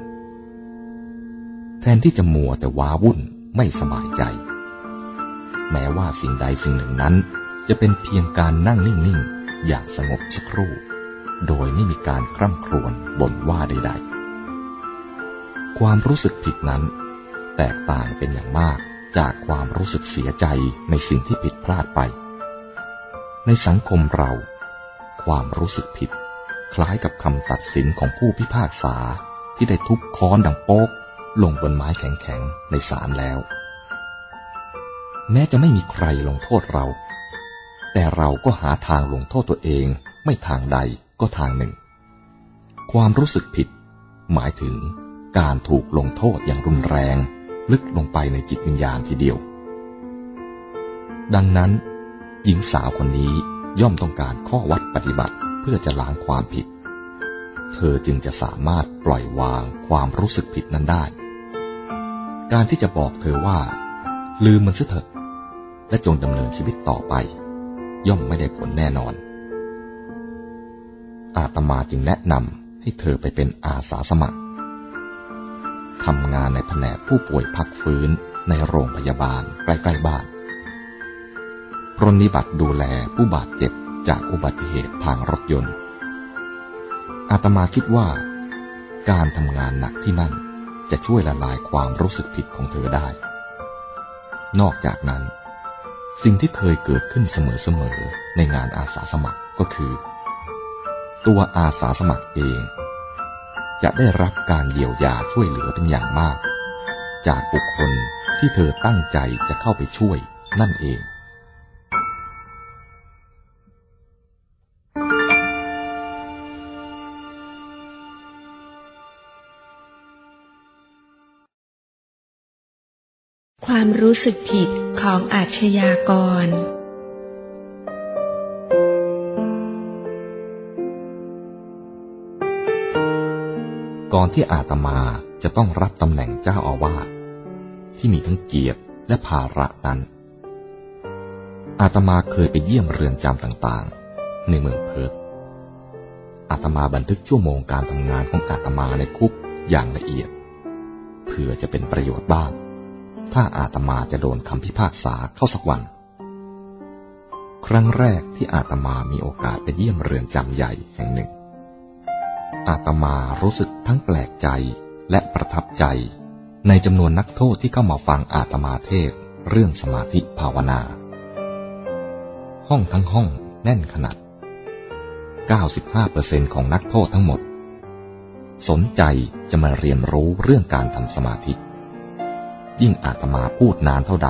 แทนที่จะมัวแต่ว้าวุ่นไม่สบายใจ แม้ว่าสิ่งใดสิ่งหนึ่งนั้น จะเป็นเพียงการนั่งนิ่งๆ อย่างสงบสักครู่ โดยไม่มีการคร่ำครวญบ่นว่าใดๆ ความรู้สึกผิดนั้น แตกต่างเป็นอย่างมากจากความรู้สึกเสียใจในสิ่งที่ผิดพลาดไป ในสังคมเรา ความรู้สึกผิด คล้ายกับคำตัดสินของผู้พิพากษาที่ได้ทุบค้อนดังโป๊กลงบนไม้แข็งๆในศาลแล้ว แม้จะไม่มีใครลงโทษเรา แต่เราก็หาทางลงโทษตัวเองไม่ทางใดก็ทางหนึ่ง ความรู้สึกผิด หมายถึงการถูกลงโทษอย่างรุนแรง ลึกลงไปในจิตวิญญาณทีเดียว ดังนั้น หญิงสาวคนนี้ย่อมต้องการข้อวัดปฏิบัติ เพื่อจะล้างความผิด เธอจึงจะสามารถปล่อยวางความรู้สึกผิดนั้นได้ การที่จะบอกเธอว่า ลืมมันซะเถอะ และจงดำเนินชีวิตต่อไป ย่อมไม่ได้ผลแน่นอน อาตมาจึงแนะนำให้เธอไปเป็นอาสาสมัครทำงานในแผนกผู้ป่วยพักฟื้นในโรงพยาบาลใกล้ๆบ้านปรนิบัติดูแลผู้บาดเจ็บ จากอุบัติเหตุทางรถยนต์ อาตมาคิดว่า การทำงานหนักที่นั่นจะช่วยละลายความรู้สึกผิดของเธอได้ นอกจากนั้น สิ่งที่เคยเกิดขึ้นเสมอๆในงานอาสาสมัครก็คือ ตัวอาสาสมัครเอง จะได้รับการเยียวยาช่วยเหลือเป็นอย่างมาก จากบุคคลที่เธอตั้งใจจะเข้าไปช่วยนั่นเอง ความรู้สึกผิดของอาชญากร ก่อนที่อาตมาจะต้องรับตำแหน่งเจ้าอาวาสที่มีทั้งเกียรติและภาระนั้น อาตมาเคยไปเยี่ยมเรือนจำต่างๆ ในเมืองเพิร์กอาตมาบันทึกชั่วโมงการทำงานของอาตมาในคุกอย่างละเอียด เพื่อจะเป็นประโยชน์บ้าง ถ้าอาตมาจะโดนคำพิพากษาเข้าสักวัน ครั้งแรกที่อาตมามีโอกาสไปเยี่ยมเรือนจำใหญ่แห่งหนึ่ง อาตมารู้สึกทั้งแปลกใจและประทับใจ ในจำนวนนักโทษที่เข้ามาฟังอาตมาเทศเรื่องสมาธิภาวนา ห้องทั้งห้องแน่นขนาด 95%ของนักโทษทั้งหมด สนใจจะมาเรียนรู้เรื่องการทำสมาธิ ยิ่งอาตมาพูดนานเท่าใด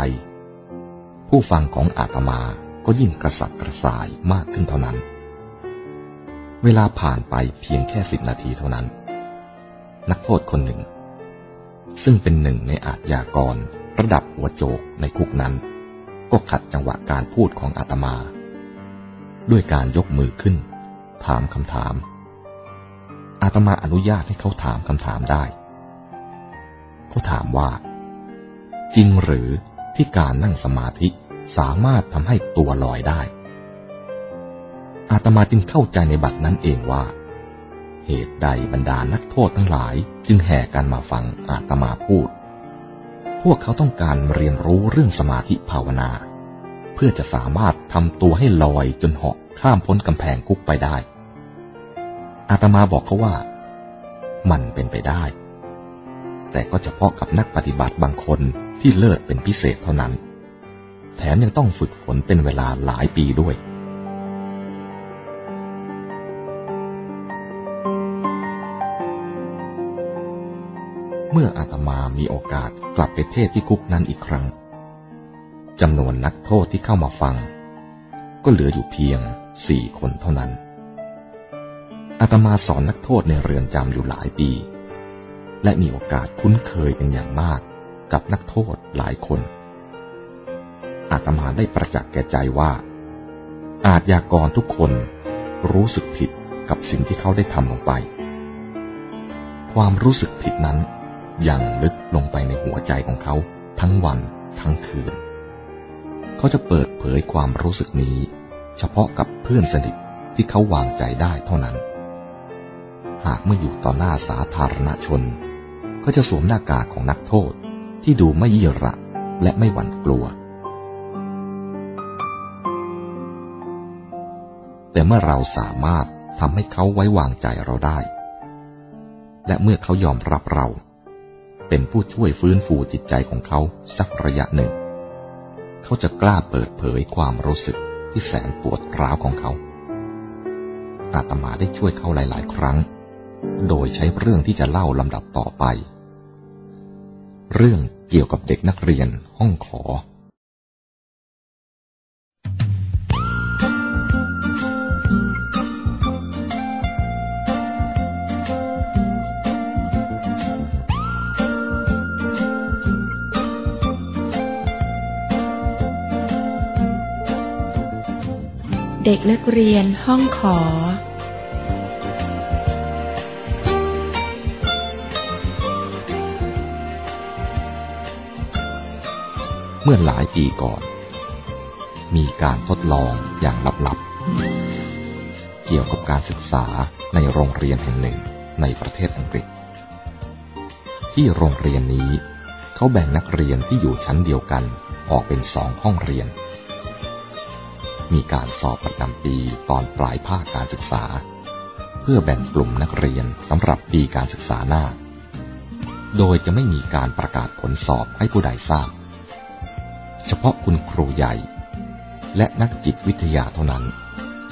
ผู้ฟังของอาตมาก็ยิ่งกระสับกระส่ายมากขึ้นเท่านั้น เวลาผ่านไปเพียงแค่สิบนาทีเท่านั้น นักโทษคนหนึ่ง ซึ่งเป็นหนึ่งในอาทยากรระดับหัวโจกในคุกนั้น ก็ขัดจังหวะการพูดของอาตมา ด้วยการยกมือขึ้น ถามคำถาม อาตมาอนุญาตให้เขาถามคำถามได้ เขาถามว่า จริงหรือที่การนั่งสมาธิสามารถทำให้ตัวลอยได้ อาตมาจึงเข้าใจในบัดนั้นเองว่า เหตุใดบรรดานักโทษทั้งหลายจึงแห่กันมาฟังอาตมาพูด พวกเขาต้องการเรียนรู้เรื่องสมาธิภาวนา เพื่อจะสามารถทำตัวให้ลอยจนเหาะข้ามพ้นกำแพงคุกไปได้ อาตมาบอกเขาว่า มันเป็นไปได้ แต่ก็เฉพาะกับนักปฏิบัติบางคน ที่เลิศเป็นพิเศษเท่านั้น แถมยังต้องฝึกฝนเป็นเวลาหลายปีด้วย เมื่ออาตมามีโอกาสกลับไปเทศที่คุกนั้นอีกครั้งจำนวนนักโทษที่เข้ามาฟัง ก็เหลืออยู่เพียงสี่คนเท่านั้นอาตมาสอนนักโทษในเรือนจำอยู่หลายปี และมีโอกาสคุ้นเคยเป็นอย่างมาก กับนักโทษหลายคน อาตมาได้ประจักษ์แก่ใจว่า อาจยากรทุกคนรู้สึกผิดกับสิ่งที่เขาได้ทำลงไป ความรู้สึกผิดนั้นย่างลึกลงไปในหัวใจของเขาทั้งวันทั้งคืน เขาจะเปิดเผยความรู้สึกนี้ เฉพาะกับเพื่อนสนิทที่เขาวางใจได้เท่านั้น หากเมื่ออยู่ต่อหน้าสาธารณชน ก็จะสวมหน้ากากของนักโทษ ที่ดูไม่ยี่ระและไม่หวั่นกลัว แต่เมื่อเราสามารถทำให้เขาไว้วางใจเราได้ และเมื่อเขายอมรับเรา เป็นผู้ช่วยฟื้นฟูจิตใจของเขาสักระยะหนึ่ง เขาจะกล้าเปิดเผยความรู้สึกที่แสนปวดร้าวของเขาอาตมาได้ช่วยเขาหลาย ๆ ครั้ง โดยใช้เรื่องที่จะเล่าลำดับต่อไป เรื่องเกี่ยวกับเด็กนักเรียนห้องขอ เด็กนักเรียนห้องขอ เมื่อหลายปีก่อน มีการทดลองอย่างลับๆ เกี่ยวกับการศึกษาในโรงเรียนแห่งหนึ่งในประเทศอังกฤษ ที่โรงเรียนนี้เขาแบ่งนักเรียนที่อยู่ชั้นเดียวกันออกเป็นสองห้องเรียน มีการสอบประจำปีตอนปลายภาคการศึกษา เพื่อแบ่งกลุ่มนักเรียนสำหรับปีการศึกษาหน้า โดยจะไม่มีการประกาศผลสอบให้ผู้ใดทราบ เฉพาะคุณครูใหญ่ และนักจิตวิทยาเท่านั้น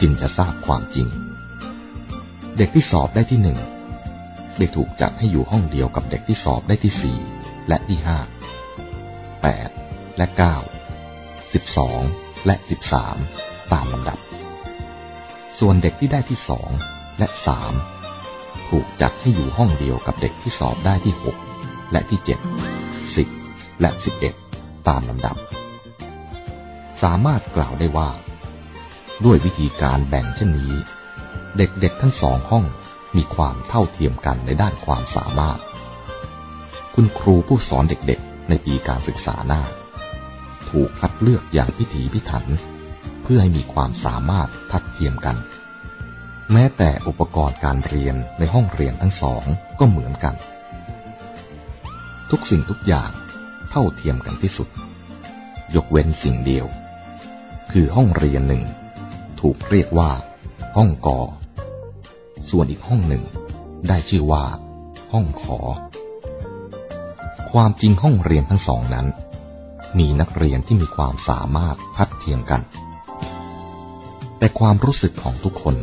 จึงจะทราบความจริง เด็กที่สอบได้ที่หนึ่งได้ถูกจัดให้อยู่ห้องเดียวกับเด็กที่สอบได้ที่สี่และที่ห้าแปดและเก้าสิบสองและสิบสามตามลำดับ ส่วนเด็กที่ได้ที่สองและสามถูกจัดให้อยู่ห้องเดียวกับเด็กที่สอบได้ที่หกและที่เจ็ดสิบและสิบเอ็ดตามลำดับ สามารถกล่าวได้ว่า ด้วยวิธีการแบ่งเช่นนี้ เด็กๆทั้งสองห้องมีความเท่าเทียมกันในด้านความสามารถ คุณครูผู้สอนเด็กๆ ในปีการศึกษาหน้า ถูกคัดเลือกอย่างพิถีพิถัน เพื่อให้มีความสามารถทัดเทียมกัน แม้แต่อุปกรณ์การเรียนในห้องเรียนทั้งสองก็เหมือนกัน ทุกสิ่งทุกอย่างเท่าเทียมกันที่สุด ยกเว้นสิ่งเดียว คือห้องเรียนหนึ่ง ถูกเรียกว่า ห้องกอ ส่วนอีกห้องหนึ่ง ได้ชื่อว่า ห้องขอ ความจริงห้องเรียนทั้งสองนั้น มีนักเรียนที่มีความสามารถพัดเทียมกัน แต่ความรู้สึกของทุกคน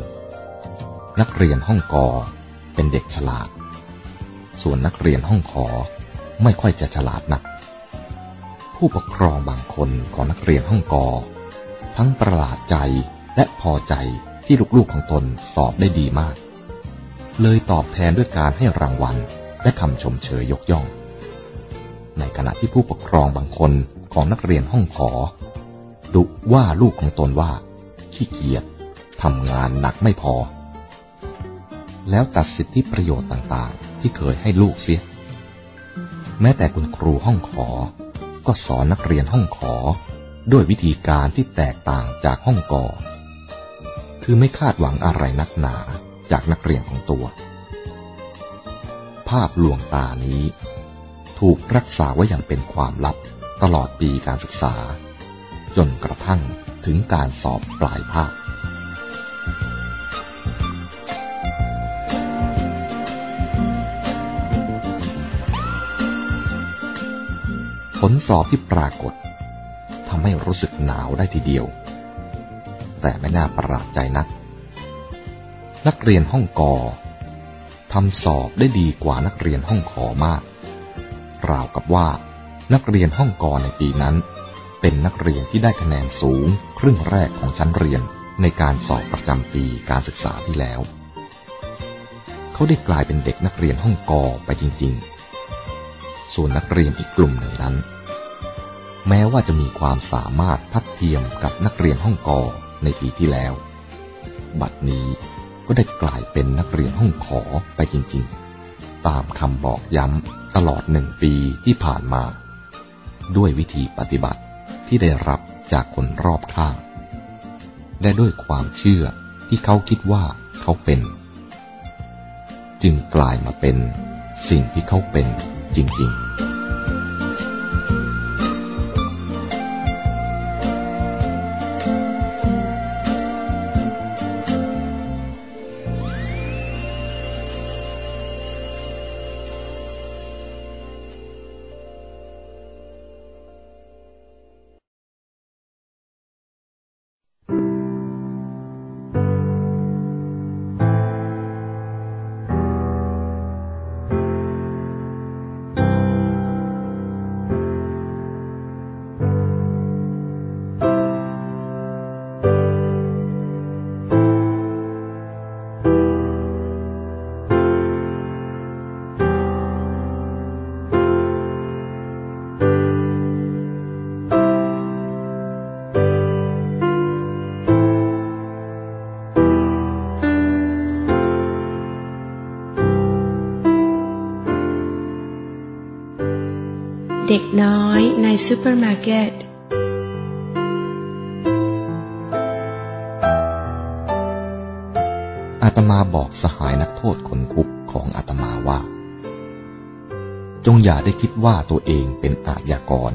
นักเรียนห้องกอเป็นเด็กฉลาด ส่วนนักเรียนห้องขอไม่ค่อยจะฉลาดนัก ผู้ปกครองบางคนของนักเรียนห้องกอ ทั้งประหลาดใจและพอใจที่ลูกๆของตนสอบได้ดีมาก เลยตอบแทนด้วยการให้รางวัลและคำชมเชยยกย่อง ในขณะที่ผู้ปกครองบางคนของนักเรียนห้องขอ ดุว่าลูกของตนว่า ขี้เกียจทำงานหนักไม่พอ แล้วตัดสิทธิประโยชน์ต่างๆ ที่เคยให้ลูกเสีย แม้แต่คุณครูห้องขอ ก็สอนนักเรียนห้องขอ ด้วยวิธีการที่แตกต่างจากห้องกอคือไม่คาดหวังอะไรนักหนาจากนักเรียนของตัว ภาพลวงตานี้ ถูกรักษาไว้อย่างเป็นความลับตลอดปีการศึกษา จนกระทั่งถึงการสอบปลายภาคผลสอบที่ปรากฏำให้รู้สึกหนาวได้ทีเดียว แต่ไม่น่าประหลาดใจนัก นักเรียนห้องกอทำสอบได้ดีกว่านักเรียนห้องขอมาก ราวกับว่า นักเรียนห้องกอในปีนั้น เป็นนักเรียนที่ได้คะแนนสูง ครึ่งแรกของชั้นเรียนในการสอบประจำปีการศึกษาที่แล้ว เขาได้กลายเป็นเด็กนักเรียนห้องกอไปจริง ๆ ส่วนนักเรียนอีกกลุ่มหนึ่งนั้น แม้ว่าจะมีความสามารถทัดเทียมกับนักเรียนห้องกอในปีที่แล้ว บัดนี้ก็ได้กลายเป็นนักเรียนห้องขอไปจริงๆ ตามคำบอกย้ำตลอดหนึ่งปีที่ผ่านมา ด้วยวิธีปฏิบัติที่ได้รับจากคนรอบข้าง และด้วยความเชื่อที่เขาคิดว่าเขาเป็น จึงกลายมาเป็นสิ่งที่เขาเป็นจริงๆ น้อยในซูเปอร์มาร์เก็ตอาตมาบอกสหายนักโทษคนคุกของอาตมาว่า จงอย่าได้คิดว่าตัวเองเป็นอาชญากร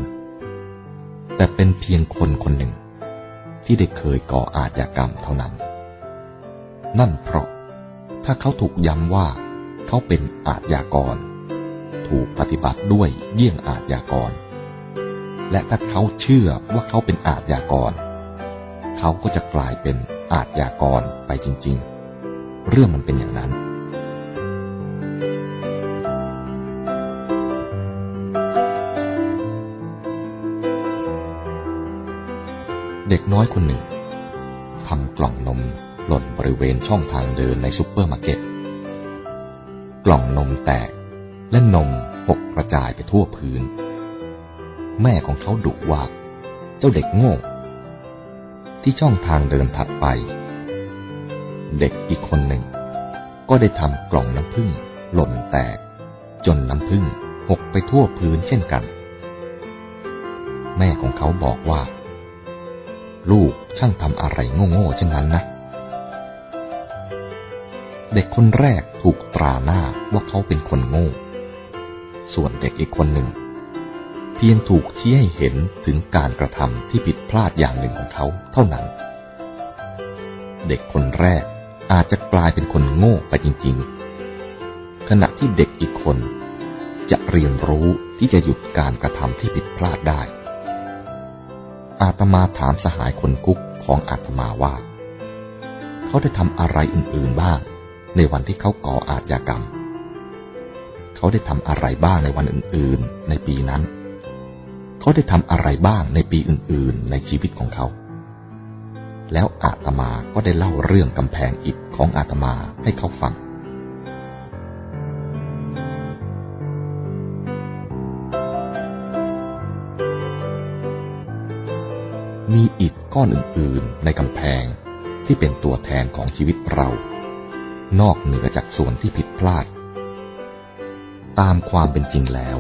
แต่เป็นเพียงคนคนหนึ่ง ที่ได้เคยก่ออาชญากรรมเท่านั้น นั่นเพราะถ้าเขาถูกย้ำว่าเขาเป็นอาชญากรูกปฏิบัติด้วยเยี่ยงอาจยากร และถ้าเขาเชื่อว่าเขาเป็นอาจยากร เขาก็จะกลายเป็นอาจยากรไปจริง ๆ เรื่องมันเป็นอย่างนั้นเด็กน้อยคนหนึ่งทำกล่องนมหล่นบริเวณช่องทางเดินในซุปเปอร์มาร์เก็ต กล่องนมแตก และนมหกกระจายไปทั่วพื้น แม่ของเขาดุว่า เจ้าเด็กโง่ ที่ช่องทางเดินถัดไป เด็กอีกคนหนึ่ง ก็ได้ทำกล่องน้ำผึ้งหล่นแตก จนน้ำผึ้งหกไปทั่วพื้นเช่นกัน แม่ของเขาบอกว่า ลูกช่างทำอะไรโง่ๆเช่นนั้นนะเด็กคนแรกถูกตราหน้าว่าเขาเป็นคนโง่ ส่วนเด็กอีกคนหนึ่ง เพียงถูกชี้ให้เห็นถึงการกระทำที่ผิดพลาดอย่างหนึ่งของเขาเท่านั้น เด็กคนแรกอาจจะกลายเป็นคนโง่ไปจริง ๆ ขณะที่เด็กอีกคนจะเรียนรู้ที่จะหยุดการกระทำที่ผิดพลาดได้ อาตมาถามสหายคนกุ๊กของอาตมาว่า เขาได้ทำอะไรอื่น ๆ บ้าง ในวันที่เขาก่ออาชญากรรม เขาได้ทำอะไรบ้างในวันอื่นๆ ในปีนั้น เขาได้ทำอะไรบ้างในปีอื่นๆ ในชีวิตของเขา แล้วอาตมาก็ได้เล่าเรื่องกำแพงอิฐของอาตมาให้เขาฟังมีอิฐก้อนอื่นๆ ในกำแพงที่เป็นตัวแทนของชีวิตเรา นอกเหนือจากส่วนที่ผิดพลาด ตามความเป็นจริงแล้ว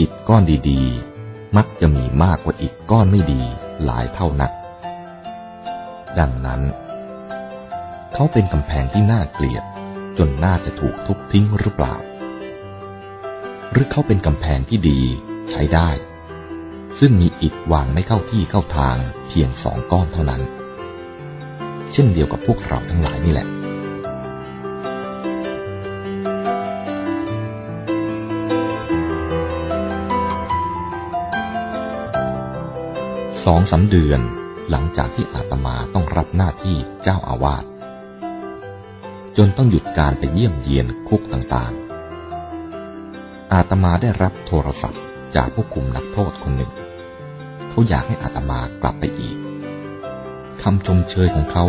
อิฐก้อนดีๆ มักจะมีมากกว่าอิฐก้อนไม่ดีหลายเท่านัก ดังนั้น เขาเป็นกำแพงที่น่าเกลียดจนน่าจะถูกทุบทิ้งหรือเปล่า หรือเขาเป็นกำแพงที่ดีใช้ได้ ซึ่งมีอิฐวางไม่เข้าที่เข้าทางเพียงสองก้อนเท่านั้น เช่นเดียวกับพวกเราทั้งหลายนี่แหละ สองสาเดือนหลังจากที่อาตมาต้องรับหน้าที่เจ้าอาวาสจนต้องหยุดการไปเยี่ยมเยียนคุกต่างๆ อาตมาได้รับโทรศัพท์จากผู้คุมนักโทษคนหนึ่ง เขาอยากให้อาตมากลับไปอีกคำชมเชยของเขา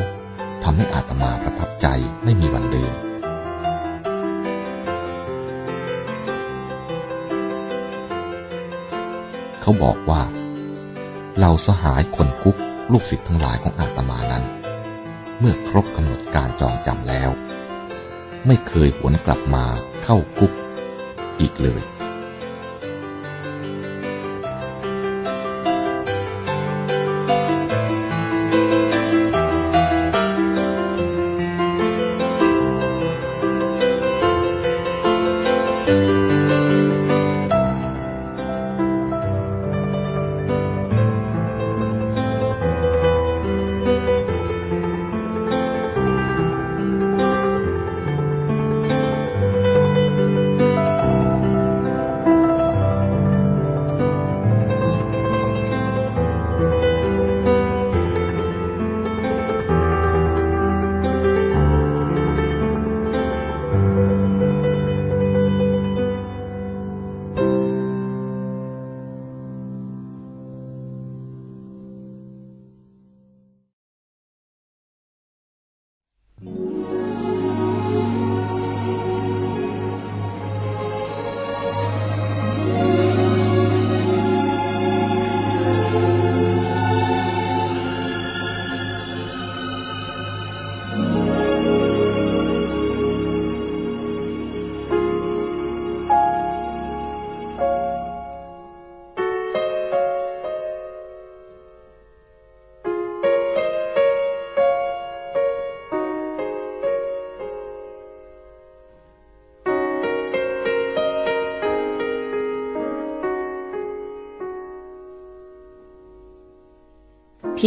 ทำให้อาตมาประทับใจไม่มีวันลืมเขาบอกว่า เหล่าสหายคนคุกลูกศิษย์ทั้งหลายของอาตมานั้น เมื่อครบกำหนดการจองจำแล้ว ไม่เคยหวนกลับมาเข้าคุกอีกเลย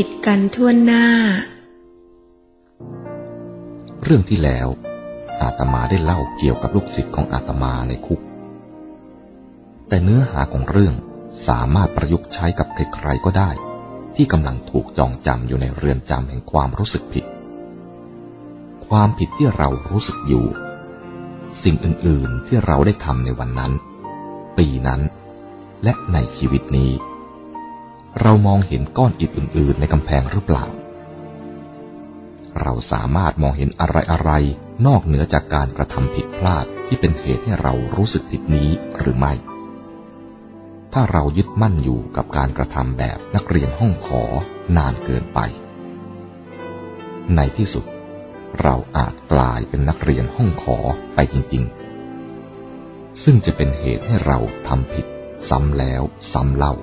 ผิดกันทั่วหน้า เรื่องที่แล้ว อาตมาได้เล่าเกี่ยวกับลูกศิษย์ของอาตมาในคุก แต่เนื้อหาของเรื่องสามารถประยุกต์ใช้กับใครๆก็ได้ ที่กำลังถูกจองจำอยู่ในเรือนจำแห่งความรู้สึกผิด ความผิดที่เรารู้สึกอยู่ สิ่งอื่นๆที่เราได้ทำในวันนั้น ปีนั้น และในชีวิตนี้ เรามองเห็นก้อนอิฐอื่น ๆ ในกำแพงหรือเปล่า เราสามารถมองเห็นอะไร ๆ นอกเหนือจากการกระทำผิดพลาดที่เป็นเหตุให้เรารู้สึกผิดนี้หรือไม่ ถ้าเรายึดมั่นอยู่กับการกระทำแบบนักเรียนห้องขอนานเกินไป ในที่สุด เราอาจกลายเป็นนักเรียนห้องขอไปจริง ๆ ซึ่งจะเป็นเหตุให้เราทำผิดซ้ำแล้วซ้ำเล่า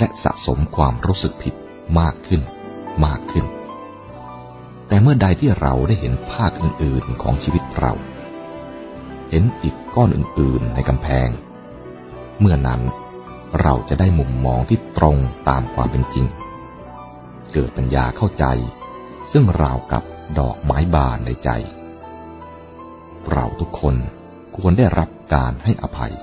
และสะสมความรู้สึกผิดมากขึ้น มากขึ้น แต่เมื่อใดที่เราได้เห็นภาคอื่นๆของชีวิตเรา เห็นอิฐก้อนอื่นๆในกำแพง เมื่อนั้นเราจะได้มุมมองที่ตรงตามความเป็นจริง เกิดปัญญาเข้าใจ ซึ่งราวกับดอกไม้บานในใจ เราทุกคนควรได้รับการให้อภัย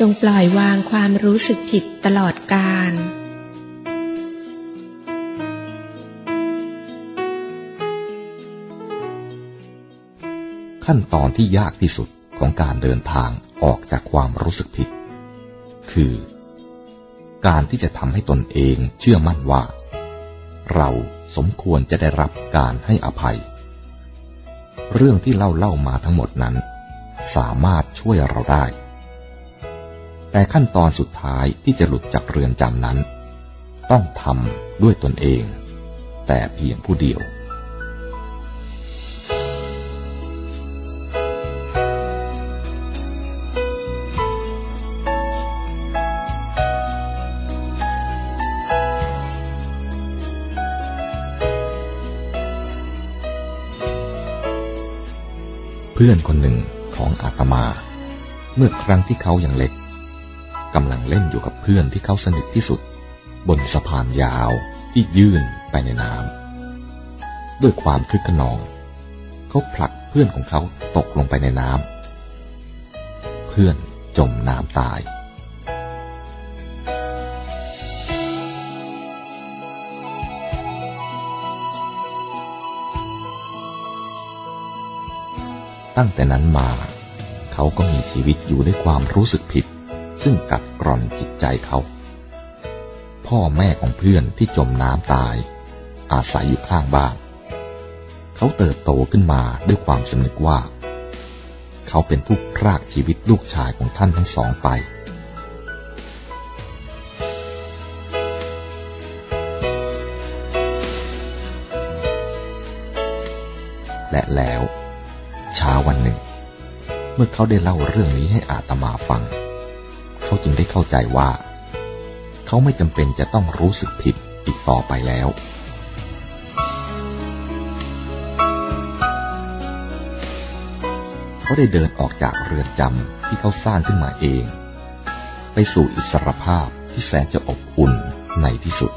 จงปล่อยวางความรู้สึกผิดตลอดกาลขั้นตอนที่ยากที่สุดของการเดินทางออกจากความรู้สึกผิด คือ การที่จะทำให้ตนเองเชื่อมั่นว่า เราสมควรจะได้รับการให้อภัย เรื่องที่เล่าเล่ามาทั้งหมดนั้น สามารถช่วยเราได้ แต่ขั้นตอนสุดท้ายที่จะหลุดจากเรือนจำนั้น ต้องทำด้วยตนเอง แต่เพียงผู้เดียวเพื่อนคนหนึ่งของอาตมา เมื่อครั้งที่เขายังเล็ก กำลังเล่นอยู่กับเพื่อนที่เขาสนิทที่สุด บนสะพานยาวที่ยื่นไปในน้ำด้วยความคึกขนอง เขาผลักเพื่อนของเขาตกลงไปในน้ำเพื่อนจมน้ำตายตั้งแต่นั้นมา เขาก็มีชีวิตอยู่ด้วยความรู้สึกผิด ซึ่งกัดกร่อนจิตใจเขา พ่อแม่ของเพื่อนที่จมน้ำตาย อาศัยอยู่ข้างบ้าน เขาเติบโตขึ้นมาด้วยความสำนึกว่า เขาเป็นผู้พรากชีวิตลูกชายของท่านทั้งสองไปและแล้วเช้าวันหนึ่ง เมื่อเขาได้เล่าเรื่องนี้ให้อาตมาฟัง เขาจึงได้เข้าใจว่า เขาไม่จำเป็นจะต้องรู้สึกผิดอีกต่อไปแล้ว เขาได้เดินออกจากเรือนจำที่เขาสร้างขึ้นมาเอง ไปสู่อิสรภาพที่แสนจะอบอุ่นในที่สุด